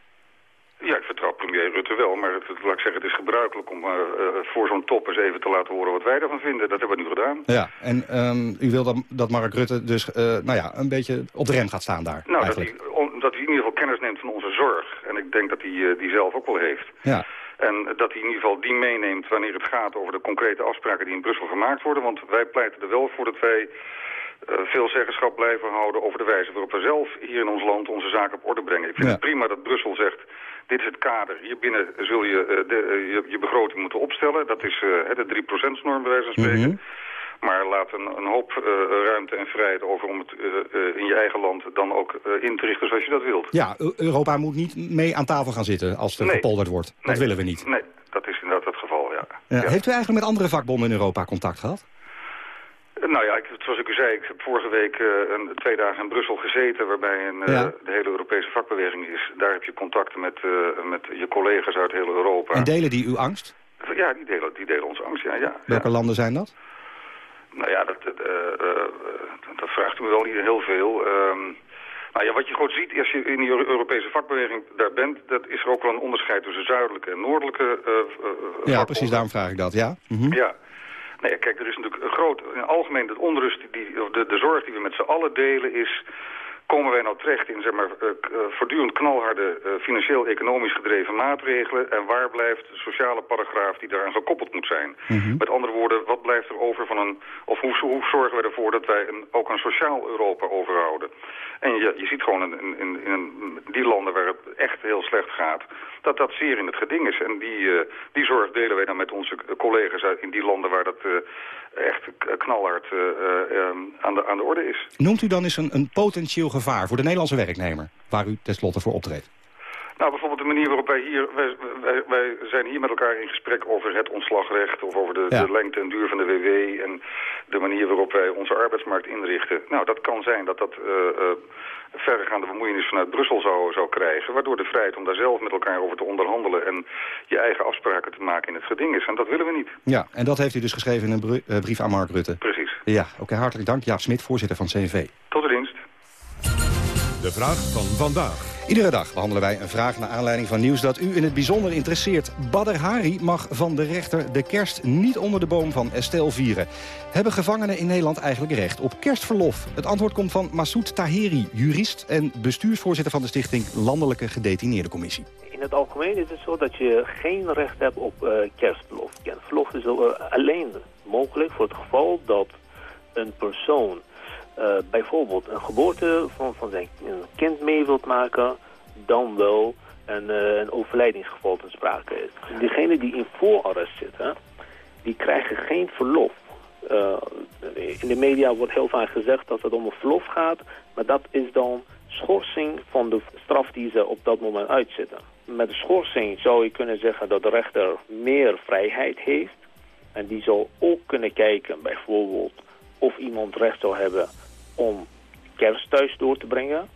Ja, ik vertrouw premier Rutte wel, maar het, laat ik zeggen, het is gebruikelijk om eh, eh, voor zo'n top eens even te laten horen wat wij ervan vinden. Dat hebben we nu gedaan. Ja, en ehm, u wil dat, dat Mark Rutte dus eh, nou ja, een beetje op de rem gaat staan daar Nou, dat eigenlijk. hij, om- dat hij in ieder geval kennis neemt van onze zorg. En ik denk dat hij eh, die zelf ook wel heeft. Ja. En dat hij in ieder geval die meeneemt wanneer het gaat over de concrete afspraken die in Brussel gemaakt worden. Want wij pleiten er wel voor dat wij eh, veel zeggenschap blijven houden over de wijze waarop we zelf hier in ons land onze zaken op orde brengen. Ik vind Ja. het prima dat Brussel zegt, dit is het kader. Hierbinnen zul je eh, de, eh, je, je begroting moeten opstellen. Dat is eh, de 3%-norm bij wijze van spreken. Mhm. Maar laat een, een hoop eh, ruimte en vrijheid over om het eh, eh, in je eigen land dan ook eh, in te richten zoals je dat wilt. Ja, Eu- Europa moet niet mee aan tafel gaan zitten als er Nee. gepolderd wordt. Dat Nee. willen we niet. Nee, dat is inderdaad het geval. Ja, Ja. Heeft u eigenlijk met andere vakbonden in Europa contact gehad? Eh, Nou ja, ik, zoals ik u zei, ik heb vorige week eh, een, twee dagen in Brussel gezeten... waarbij een, eh, de hele Europese vakbeweging is. Daar heb je contacten met, met je collega's uit heel Europa. En delen die uw angst? Ja, die delen, die delen onze angst, ja. ja. Welke landen zijn dat? Nou ja, dat, dat, dat vraagt me wel niet heel veel. Ehm, nou ja, wat je gewoon ziet als je in die Euro- Europese vakbeweging daar bent... dat is er ook wel een onderscheid tussen zuidelijke en noordelijke eh, Ja, precies, daarom vraag ik dat, ja. Mhm. ja. Nee, kijk, er is natuurlijk een groot... In algemeen de onrust, die, of de, de zorg die we met z'n allen delen is... Komen wij nou terecht in zeg maar, eh, eh, voortdurend knalharde eh, financieel-economisch gedreven maatregelen? En waar blijft de sociale paragraaf die daaraan gekoppeld moet zijn? Met andere woorden, wat blijft er over van een... Of hoe, hoe zorgen we ervoor dat wij een, ook een sociaal Europa overhouden? En je, je ziet gewoon in, in, in, in die landen waar het echt heel slecht gaat... dat dat zeer in het geding is. En die, die zorg delen wij dan met onze collega's uit in die landen waar dat echt knalhard eh, eh, ehm, aan, de, aan de orde is. Noemt u dan eens een, een potentieel gevaar voor de Nederlandse werknemer... waar u tenslotte voor optreedt? Nou, bijvoorbeeld de manier waarop wij hier... Wij, wij, wij zijn hier met elkaar in gesprek over het ontslagrecht... of over de, Ja. de lengte en duur van de WW... en de manier waarop wij onze arbeidsmarkt inrichten. Nou, dat kan zijn dat dat eh, eh, verregaande bemoeienis vanuit Brussel zou, zou krijgen... waardoor de vrijheid om daar zelf met elkaar over te onderhandelen... en je eigen afspraken te maken in het geding is. En dat willen we niet. Ja, en dat heeft u dus geschreven in een eh, brief aan Mark Rutte. Precies. Ja, oké, hartelijk dank. Jaap Smit, voorzitter van CNV. Tot de dienst. De vraag van vandaag. Iedere dag behandelen wij een vraag naar aanleiding van nieuws dat u in het bijzonder interesseert. Badr Hari mag van de rechter de kerst niet onder de boom van Estelle vieren. Hebben gevangenen in Nederland eigenlijk recht op kerstverlof? Het antwoord komt van Massoud Taheri, jurist en bestuursvoorzitter van de stichting Landelijke Gedetineerde Commissie. In het algemeen is het zo dat je geen recht hebt op eh, kerstverlof. Kerstverlof is eh, alleen mogelijk voor het geval dat een persoon bijvoorbeeld een geboorte van, van zijn kind mee wilt maken, dan wel een, eh, een overlijdingsgeval ten sprake is. Degenen die in voorarrest zitten, die krijgen geen verlof. Eh, in de media wordt heel vaak gezegd dat het om een verlof gaat, maar dat is dan schorsing van de straf die ze op dat moment uitzitten. Met de schorsing zou je kunnen zeggen dat de rechter meer vrijheid heeft. En die zal ook kunnen kijken bijvoorbeeld of iemand recht zou hebben om kerst thuis door te brengen.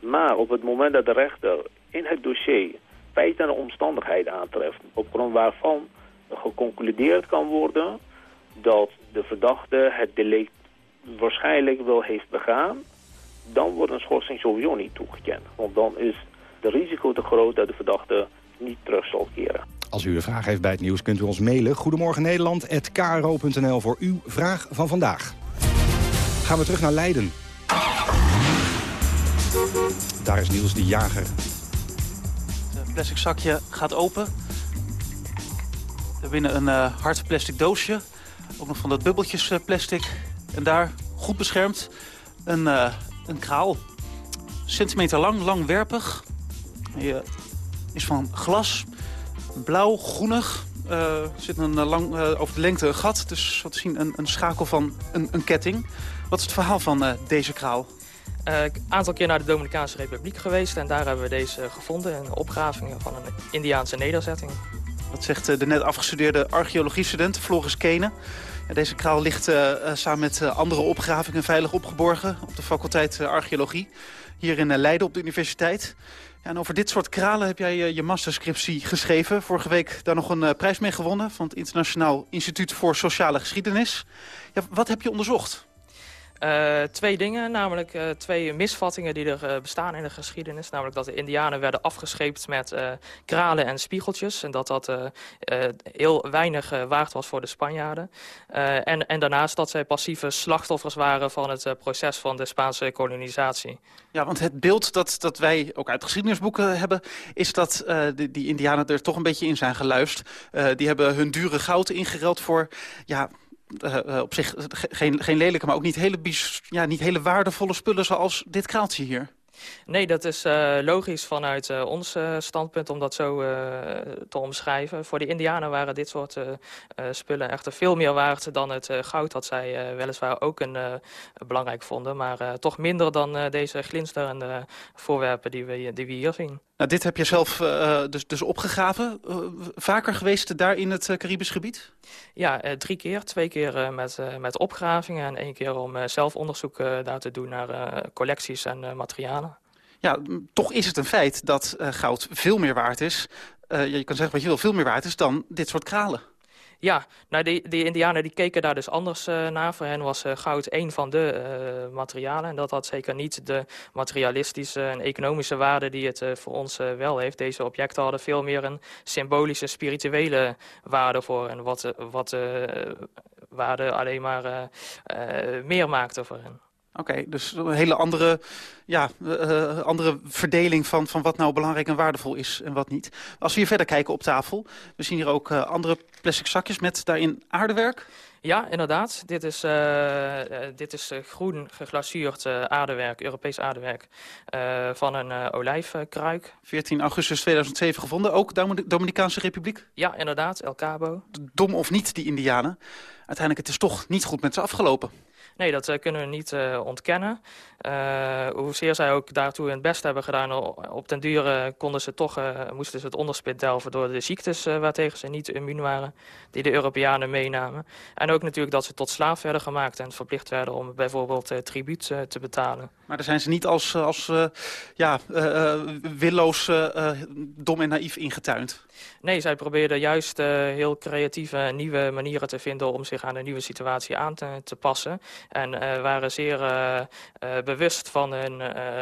Maar op het moment dat de rechter in het dossier feiten en omstandigheden aantreft... op grond waarvan geconcludeerd kan worden dat de verdachte het delict waarschijnlijk wel heeft begaan... dan wordt een schorsing sowieso niet toegekend. Want dan is de risico te groot dat de verdachte niet terug zal keren. Als u een vraag heeft bij het nieuws kunt u ons mailen. Goedemorgen Nederland@kro.nl voor uw vraag van vandaag. Gaan we terug naar Leiden. Daar is Niels de Jager. Het plastic zakje gaat open. Daarbinnen een uh, hard plastic doosje. Ook nog van dat bubbeltjes uh, plastic. En daar, goed beschermd, een, uh, een kraal. Centimeter lang, langwerpig. Is van glas. Blauw, groenig. Er zit een lang over de lengte een gat. Dus wat te zien een, een schakel van een, een ketting. Wat is het verhaal van deze kraal? Een uh, aantal keer naar de Dominicaanse Republiek geweest en daar hebben we deze gevonden. Een opgraving van een Indiaanse nederzetting. Dat zegt de net afgestudeerde archeologiestudent Floris Kenen. Deze kraal ligt uh, samen met andere opgravingen veilig opgeborgen op de faculteit archeologie. Hier in Leiden op de universiteit. Ja, en over dit soort kralen heb jij je masterscriptie geschreven. Vorige week daar nog een prijs mee gewonnen van het Internationaal Instituut voor Sociale Geschiedenis. Ja, wat heb je onderzocht? Uh, twee dingen, namelijk uh, twee misvattingen die er uh, bestaan in de geschiedenis. Namelijk dat de indianen werden afgescheept met kralen en spiegeltjes. En dat dat heel weinig waard was voor de Spanjaarden. en, en daarnaast dat zij passieve slachtoffers waren van het proces van de Spaanse kolonisatie. Ja, want het beeld dat, dat wij ook uit geschiedenisboeken hebben... is dat die, die indianen er toch een beetje in zijn geluisterd. die hebben hun dure goud ingereld voor... Ja, uh, op zich geen, geen lelijke, maar ook niet hele, ja, niet hele waardevolle spullen zoals dit kraaltje hier. Nee, dat is uh, logisch vanuit uh, ons standpunt om dat zo te omschrijven. Voor de indianen waren dit soort spullen echter veel meer waard dan het goud... dat zij weliswaar ook een, belangrijk vonden... maar toch minder dan deze glinsterende voorwerpen die we, die we hier zien. Nou, dit heb je zelf dus, dus opgegraven. vaker geweest daar in het Caribisch gebied? Ja, drie keer. Twee keer met, met opgravingen en één keer om zelf onderzoek daar te doen naar collecties en materialen. Ja, toch is het een feit dat goud veel meer waard is. Je kan zeggen wat je wil, veel meer waard is dan dit soort kralen. Ja, nou die, die indianen die keken daar dus anders uh, naar. Voor hen was goud een van de materialen. En dat had zeker niet de materialistische en economische waarde die het voor ons wel heeft. Deze objecten hadden veel meer een symbolische, spirituele waarde voor. En wat, wat waarde alleen maar meer maakte voor hen. Oké, dus een hele andere, ja, uh, andere verdeling van, van wat nou belangrijk en waardevol is en wat niet. Als we hier verder kijken op tafel, we zien hier ook uh, andere plastic zakjes met daarin aardewerk. Ja, inderdaad. Dit is, uh, dit is groen geglazuurd aardewerk, Europees aardewerk, van een olijfkruik. 14 augustus 2007 gevonden, ook Dominicaanse Republiek? Ja, inderdaad, El Cabo. Dom of niet, die indianen. Uiteindelijk, het is toch niet goed met ze afgelopen. Nee, dat uh, kunnen we niet uh, ontkennen. Uh, hoezeer zij ook daartoe hun best hebben gedaan, op den duur konden ze toch, moesten ze het onderspit delven door de ziektes waartegen ze niet immuun waren, die de Europeanen meenamen. En ook natuurlijk dat ze tot slaaf werden gemaakt en verplicht werden om bijvoorbeeld tribuut te betalen. Maar daar zijn ze niet als, als ja, willoos, dom en naïef ingetuind? Nee, zij probeerden juist heel creatieve nieuwe manieren te vinden om zich aan de nieuwe situatie aan te, te passen. En uh, waren zeer uh, uh, bewust van hun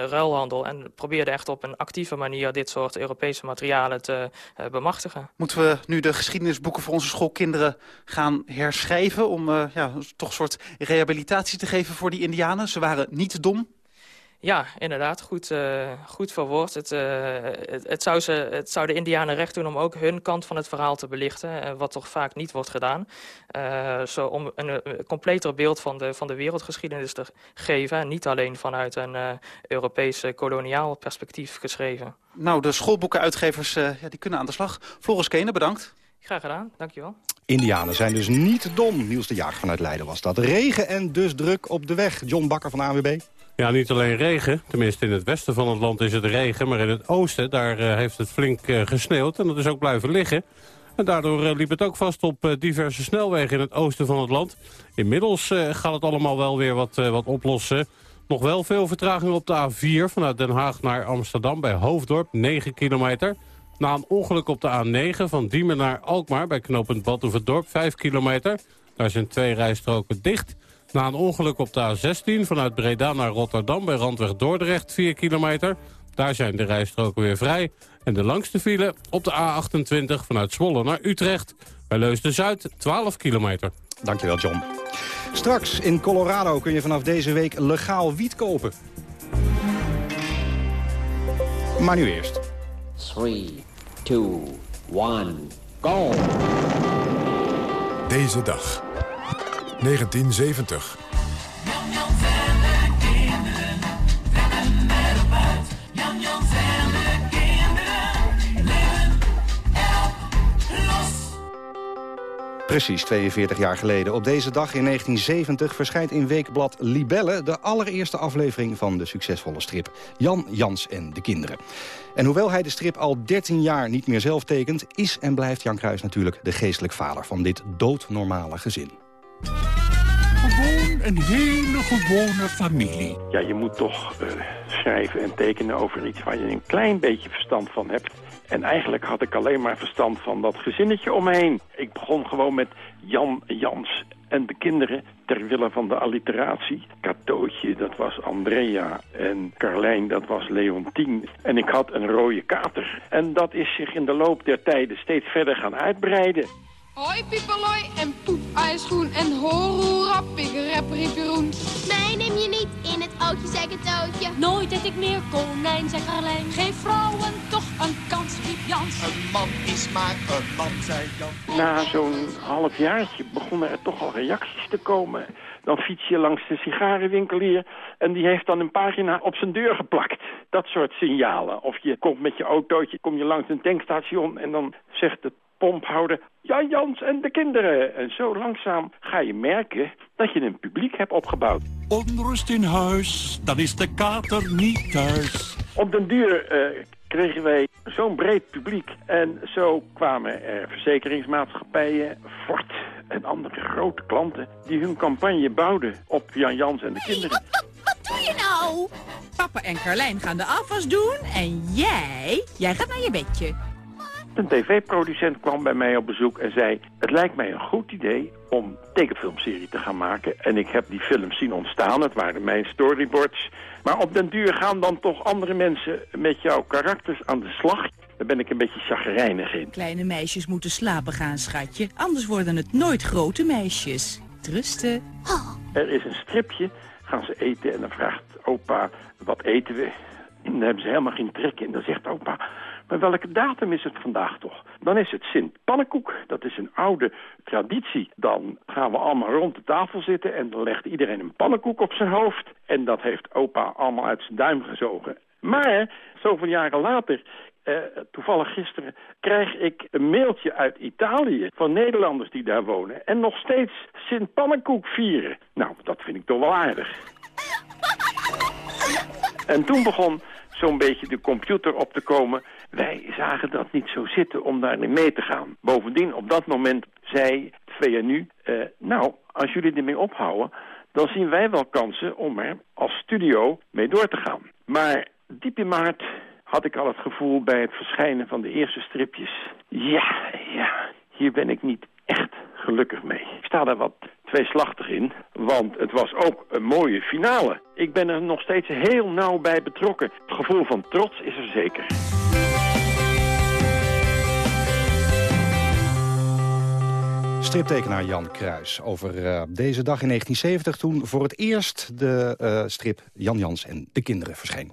ruilhandel. En probeerden echt op een actieve manier dit soort Europese materialen te bemachtigen. Moeten we nu de geschiedenisboeken voor onze schoolkinderen gaan herschrijven... om ja, toch een soort rehabilitatie te geven voor die indianen? Ze waren niet dom, ja, inderdaad. Goed, uh, goed verwoord. Het, uh, het, het, zou ze, het zou de indianen recht doen om ook hun kant van het verhaal te belichten. Uh, wat toch vaak niet wordt gedaan. zo om een, een completer beeld van de, van de wereldgeschiedenis te geven. niet alleen vanuit een Europese koloniaal perspectief geschreven. Nou, de schoolboekenuitgevers ja, die kunnen aan de slag. Floris Kenen, bedankt. Graag gedaan, dankjewel. Indianen zijn dus niet dom. Niels de Jager vanuit Leiden was dat. Regen en dus druk op de weg. John Bakker van de ANWB. Ja, niet alleen regen. Tenminste, in het westen van het land is het regen. Maar in het oosten, daar uh, heeft het flink uh, gesneeuwd. En dat is ook blijven liggen. En daardoor uh, liep het ook vast op diverse snelwegen in het oosten van het land. Inmiddels gaat het allemaal wel weer wat, wat oplossen. Nog wel veel vertraging op de A4 vanuit Den Haag naar Amsterdam bij Hoofddorp, 9 kilometer. Na een ongeluk op de A9 van Diemen naar Alkmaar bij knooppunt Badhoevedorp, 5 kilometer. Daar zijn twee rijstroken dicht. Na een ongeluk op de A16 vanuit Breda naar Rotterdam bij Randweg Dordrecht, 4 kilometer. Daar zijn de rijstroken weer vrij. En de langste file op de A28 vanuit Zwolle naar Utrecht. Bij Leusden-Zuid 12 kilometer. Dankjewel, John. Straks in Colorado kun je vanaf deze week legaal wiet kopen. Maar nu eerst. 3, 2, 1, go! Deze dag. 1970. Precies 42 jaar geleden. Op deze dag in 1970 verschijnt in weekblad Libelle... de allereerste aflevering van de succesvolle strip Jan, Jans en de Kinderen. En hoewel hij de strip al 13 jaar niet meer zelf tekent... is en blijft Jan Kruis natuurlijk de geestelijk vader van dit doodnormale gezin. Gewoon een hele gewone familie. Ja, je moet toch uh, schrijven en tekenen over iets waar je een klein beetje verstand van hebt. En eigenlijk had ik alleen maar verstand van dat gezinnetje om me heen. Ik begon gewoon met Jan, Jans en de kinderen ter wille van de alliteratie. Katootje, dat was Andrea. En Carlijn, dat was Leontien. En ik had een rode kater. En dat is zich in de loop der tijden steeds verder gaan uitbreiden. Hoi pieperloi en poep ijsgroen en hoor rap ik rap Roen. Mij neem je niet in het oudje zekketootje. Nooit dat ik meer konijn, zei Carlijn. Geef vrouwen toch een kans, riep Jans. Een man is maar een man, zei Jan. Na zo'n halfjaartje begonnen er toch al reacties te komen. Dan fiets je langs de sigarenwinkelier en die heeft dan een pagina op zijn deur geplakt. Dat soort signalen. Of je komt met je autootje, kom je langs een tankstation en dan zegt pomphouder Jan Jans en de kinderen. En zo langzaam ga je merken dat je een publiek hebt opgebouwd. Onrust in huis, dan is de kater niet thuis. Op den duur uh, kregen wij zo'n breed publiek. En zo kwamen er verzekeringsmaatschappijen, Ford en andere grote klanten... die hun campagne bouwden op Jan Jans en de kinderen. Wat doe je nou? Papa en Carlijn gaan de afwas doen en jij, jij gaat naar je bedje. Een tv-producent kwam bij mij op bezoek en zei... het lijkt mij een goed idee om tekenfilmserie te gaan maken. En ik heb die films zien ontstaan, het waren mijn storyboards. Maar op den duur gaan dan toch andere mensen met jouw karakters aan de slag... Daar ben ik een beetje chagrijnig in. Kleine meisjes moeten slapen gaan, schatje. Anders worden het nooit grote meisjes. Trusten. Er is een stripje, gaan ze eten en dan vraagt opa, wat eten we? En dan hebben ze helemaal geen trek in. Dan zegt opa, maar welke datum is het vandaag toch? Dan is het Sint Pannenkoek. Dat is een oude traditie. Dan gaan we allemaal rond de tafel zitten en dan legt iedereen een pannenkoek op zijn hoofd. En dat heeft opa allemaal uit zijn duim gezogen. Maar, zoveel jaren later, uh, toevallig gisteren krijg ik een mailtje uit Italië van Nederlanders die daar wonen. En nog steeds Sint Pannenkoek vieren. Nou, dat vind ik toch wel aardig. En toen begon zo'n beetje de computer op te komen. Wij zagen dat niet zo zitten om daarin mee te gaan. Bovendien, op dat moment zei het VNU... Uh, nou, als jullie ermee ophouden... dan zien wij wel kansen om er als studio mee door te gaan. Maar diep in maart had ik al het gevoel bij het verschijnen van de eerste stripjes... ja, ja, hier ben ik niet echt gelukkig mee. Ik sta daar wat tweeslachtig in, want het was ook een mooie finale. Ik ben er nog steeds heel nauw bij betrokken. Het gevoel van trots is er zeker. Striptekenaar Jan Kruis over uh, deze dag in 1970... toen voor het eerst de uh, strip Jan Jans en de kinderen verscheen.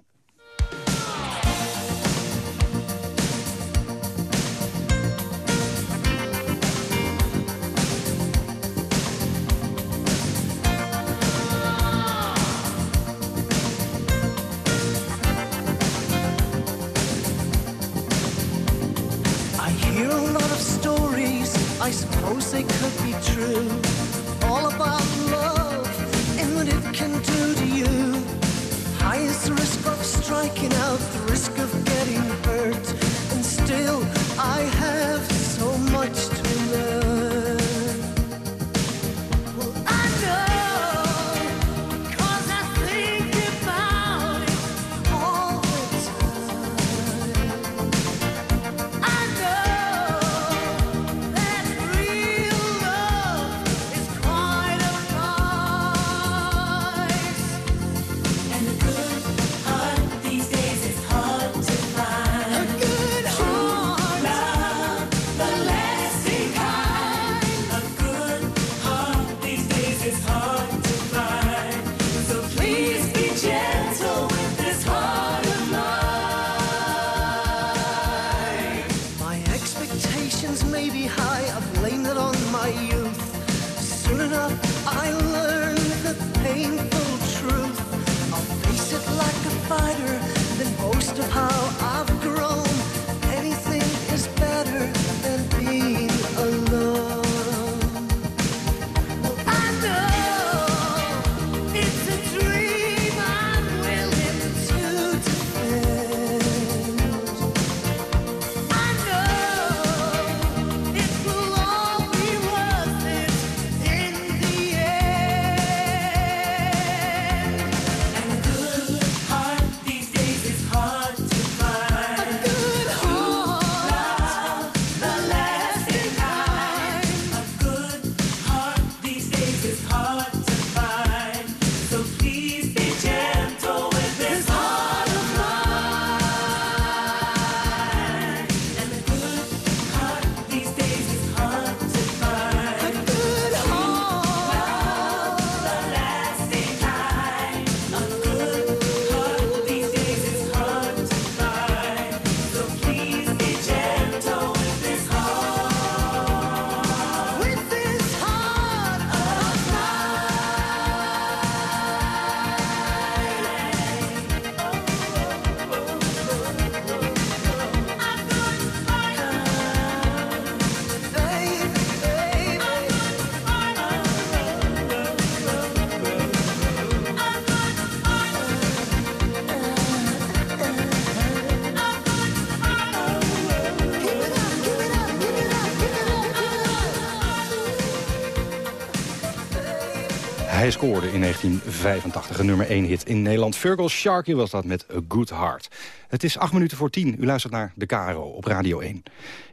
Scoorde in 1985 een nummer 1 hit in Nederland. Virgil Sharkey was dat met A Good Heart. Het is acht minuten voor tien. U luistert naar de KRO op Radio 1.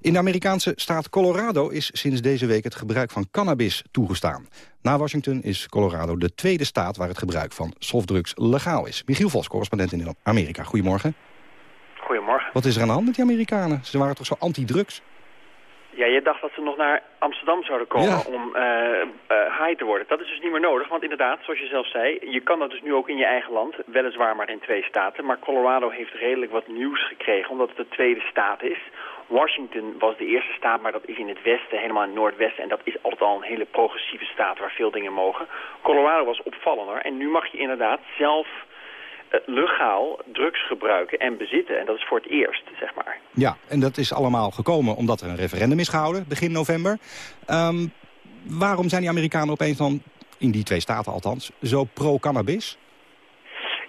In de Amerikaanse staat Colorado is sinds deze week het gebruik van cannabis toegestaan. Na Washington is Colorado de tweede staat waar het gebruik van softdrugs legaal is. Michiel Vos, correspondent in Amerika. Goedemorgen. Goedemorgen. Wat is er aan de hand met die Amerikanen? Ze waren toch zo anti-drugs? Ja, je dacht dat ze nog naar Amsterdam zouden komen om uh, uh, high te worden. Dat is dus niet meer nodig, want inderdaad, zoals je zelf zei... je kan dat dus nu ook in je eigen land, weliswaar maar in twee staten... maar Colorado heeft redelijk wat nieuws gekregen, omdat het de tweede staat is. Washington was de eerste staat, maar dat is in het westen, helemaal in het noordwesten... en dat is altijd al een hele progressieve staat waar veel dingen mogen. Colorado was opvallender en nu mag je inderdaad zelf legaal drugs gebruiken en bezitten. En dat is voor het eerst, zeg maar. Ja, en dat is allemaal gekomen omdat er een referendum is gehouden, begin november. Um, waarom zijn die Amerikanen opeens dan, in die twee staten althans, zo pro-cannabis?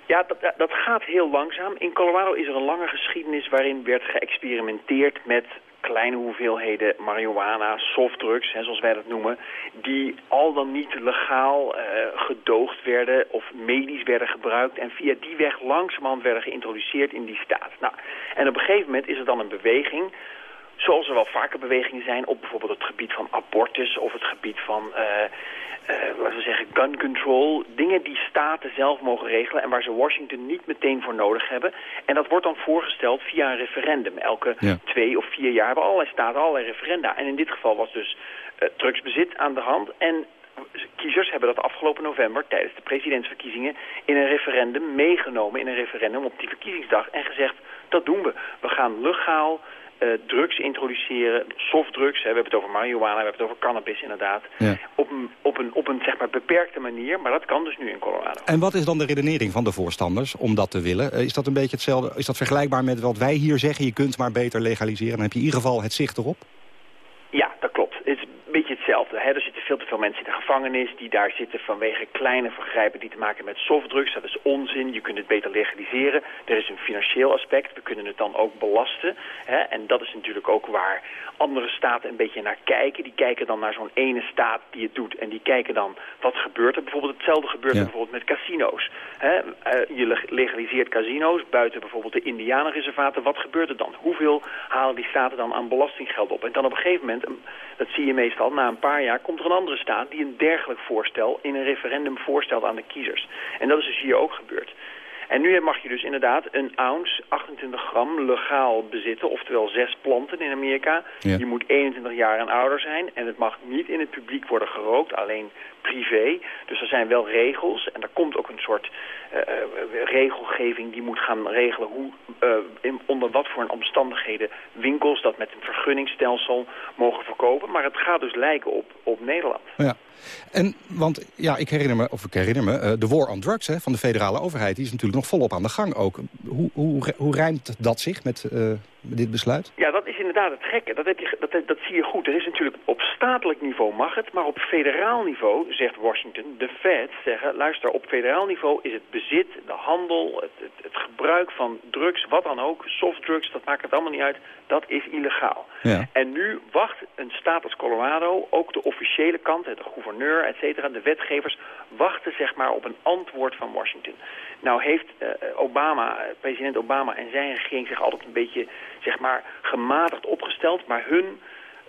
Ja, dat, dat gaat heel langzaam. In Colorado is er een lange geschiedenis waarin werd geëxperimenteerd met kleine hoeveelheden marihuana, softdrugs, hè, zoals wij dat noemen, die al dan niet legaal uh, gedoogd werden of medisch werden gebruikt en via die weg langzamerhand werden geïntroduceerd in die staat. Nou, en op een gegeven moment is er dan een beweging Zoals er wel vaker bewegingen zijn op bijvoorbeeld het gebied van abortus of het gebied van, uh, uh, laten we zeggen, gun control. Dingen die staten zelf mogen regelen en waar ze Washington niet meteen voor nodig hebben. En dat wordt dan voorgesteld via een referendum. Elke ja. twee of vier jaar hebben allerlei staten allerlei referenda. En in dit geval was dus uh, drugsbezit aan de hand. En kiezers hebben dat afgelopen november tijdens de presidentsverkiezingen in een referendum meegenomen in een referendum op die verkiezingsdag en gezegd dat doen we. We gaan legaal drugs introduceren, softdrugs, hè, we hebben het over marihuana, we hebben het over cannabis inderdaad, ja. op, een, op, een, op een zeg maar beperkte manier, maar dat kan dus nu in Colorado. En wat is dan de redenering van de voorstanders om dat te willen? Uh, is dat een beetje hetzelfde, is dat vergelijkbaar met wat wij hier zeggen, je kunt maar beter legaliseren, dan heb je in ieder geval het zicht erop? Ja, dat klopt. Het is een beetje hetzelfde. Hè? Er zitten veel te veel mensen in de gevangenis die daar zitten vanwege kleine vergrijpen die te maken met softdrugs. Dat is onzin. Je kunt het beter legaliseren. Er is een financieel aspect. We kunnen het dan ook belasten. Hè? En dat is natuurlijk ook waar andere staten een beetje naar kijken. Die kijken dan naar zo'n ene staat die het doet. En die kijken dan wat gebeurt er. Bijvoorbeeld hetzelfde gebeurt er bijvoorbeeld met casino's. Hè? Uh, je legaliseert casino's buiten bijvoorbeeld de indianenreservaten. Wat gebeurt er dan? Hoeveel halen die staten dan aan belastinggeld op? En dan op een gegeven moment, dat zie je meestal na een paar jaar, komt er een andere staat die een dergelijk voorstel in een referendum voorstelt aan de kiezers. En dat is dus hier ook gebeurd. En nu mag je dus inderdaad een ounce, 28 gram, legaal bezitten. Oftewel zes planten in Amerika. Ja. Je moet 21 jaar en ouder zijn. En het mag niet in het publiek worden gerookt, alleen Dus er zijn wel regels. En er komt ook een soort uh, regelgeving die moet gaan regelen... Hoe, in, onder wat voor omstandigheden winkels dat met een vergunningsstelsel mogen verkopen. Maar het gaat dus lijken op, op Nederland. Ja. En, want ja, ik herinner me, of ik herinner me, de war on drugs hè, van de federale overheid... die is natuurlijk nog volop aan de gang ook. Hoe, hoe, hoe rijmt dat zich met dit besluit? Ja, dat is inderdaad het gekke. Dat, heb je, dat, dat zie je goed. Er is natuurlijk op statelijk niveau mag het, maar op federaal niveau, zegt Washington, de Fed zeggen... luister, op federaal niveau is het bezit, de handel, het, het, het gebruik van drugs, wat dan ook... softdrugs, dat maakt het allemaal niet uit, dat is illegaal. Ja. En nu wacht een staat als Colorado, ook de officiële kant... de gouverneur, et cetera, de wetgevers... wachten zeg maar op een antwoord van Washington. Nou heeft uh, Obama, president Obama en zijn regering zich altijd een beetje zeg maar, gematigd opgesteld. Maar hun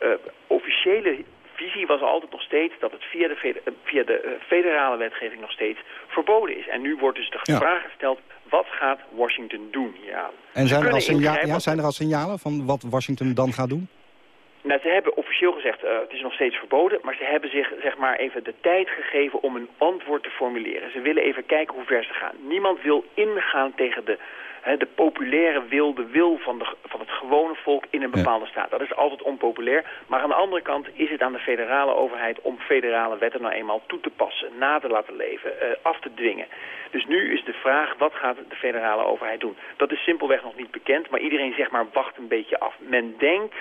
uh, officiële visie was altijd nog steeds dat het via de, via de federale wetgeving nog steeds verboden is. En nu wordt dus de ja. vraag gesteld, wat gaat Washington doen hieraan? En zijn er, al ja, zijn er al signalen van wat Washington dan gaat doen? Nou, ze hebben officieel gezegd, uh, het is nog steeds verboden, maar ze hebben zich zeg maar even de tijd gegeven om een antwoord te formuleren. Ze willen even kijken hoe ver ze gaan. Niemand wil ingaan tegen de, hè, de populaire wil, de wil van, de, van het gewone volk in een bepaalde ja. staat. Dat is altijd onpopulair, maar aan de andere kant is het aan de federale overheid om federale wetten nou eenmaal toe te passen, na te laten leven, uh, af te dwingen. Dus nu is de vraag, wat gaat de federale overheid doen? Dat is simpelweg nog niet bekend, maar iedereen zeg maar wacht een beetje af. Men denkt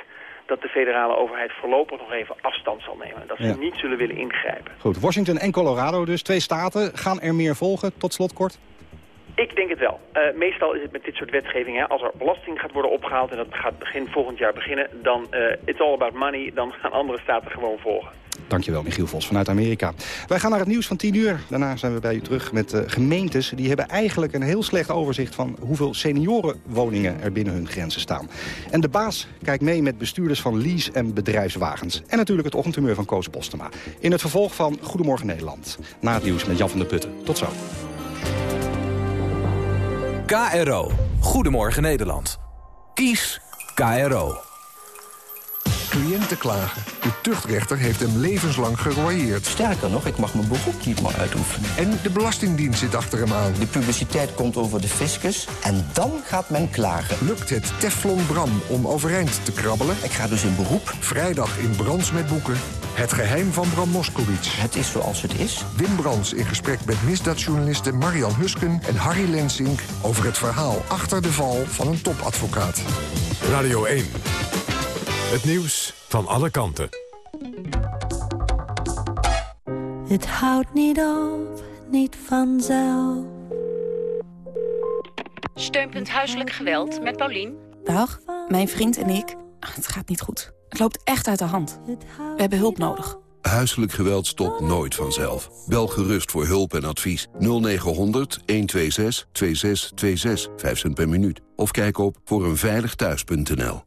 dat de federale overheid voorlopig nog even afstand zal nemen. Dat ze ja. niet zullen willen ingrijpen. Goed, Washington en Colorado dus, twee staten. Gaan er meer volgen, tot slot kort? Ik denk het wel. Uh, meestal is het met dit soort wetgeving, hè, als er belasting gaat worden opgehaald... en dat gaat begin volgend jaar beginnen, dan uh, it's all about money... dan gaan andere staten gewoon volgen. Dankjewel, Michiel Vos vanuit Amerika. Wij gaan naar het nieuws van 10 uur. Daarna zijn we bij u terug met uh, gemeentes. Die hebben eigenlijk een heel slecht overzicht van hoeveel seniorenwoningen er binnen hun grenzen staan. En de baas kijkt mee met bestuurders van lease- en bedrijfswagens. En natuurlijk het ochtendhumeur van Koos Postema. In het vervolg van Goedemorgen Nederland. Na het nieuws met Jan van der Putten. Tot zo. KRO. Goedemorgen Nederland. Kies KRO. Cliënten klagen. De tuchtrechter heeft hem levenslang gerooieerd. Sterker nog, ik mag mijn beroep niet meer uitoefenen. En de Belastingdienst zit achter hem aan. De publiciteit komt over de fiscus en dan gaat men klagen. Lukt het Teflon Bram om overeind te krabbelen? Ik ga dus in beroep. Vrijdag in Brands met Boeken. Het geheim van Bram Moskowitz. Het is zoals het is. Wim Brands in gesprek met misdaadjournalisten Marian Husken en Harry Lensink... over het verhaal achter de val van een topadvocaat. Radio 1. Het nieuws van alle kanten. Het houdt niet op, niet vanzelf. Steunpunt Huiselijk Geweld met Paulien. Dag, mijn vriend en ik. Ach, het gaat niet goed. Het loopt echt uit de hand. We hebben hulp nodig. Huiselijk geweld stopt nooit vanzelf. Bel gerust voor hulp en advies 0900 126 2626, 5 cent per minuut. Of kijk op voor eenveiligthuis.nl.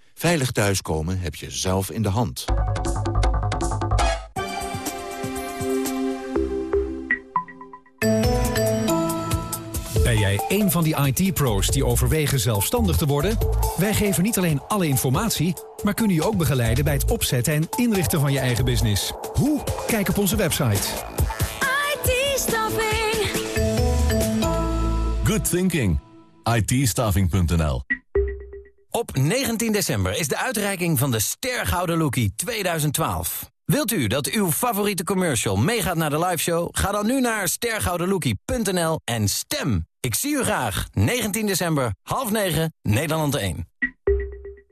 Veilig thuiskomen heb je zelf in de hand. Ben jij een van die IT-pro's die overwegen zelfstandig te worden? Wij geven niet alleen alle informatie, maar kunnen je ook begeleiden bij het opzetten en inrichten van je eigen business. Hoe? Kijk op onze website. IT-staffing. Good thinking. it Op 19 december is de uitreiking van de Stergouden Lookie 2012. Wilt u dat uw favoriete commercial meegaat naar de liveshow? Ga dan nu naar stergoudenlookie.nl en stem. Ik zie u graag. 19 december, half 9, Nederland 1.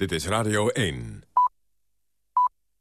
Dit is Radio 1.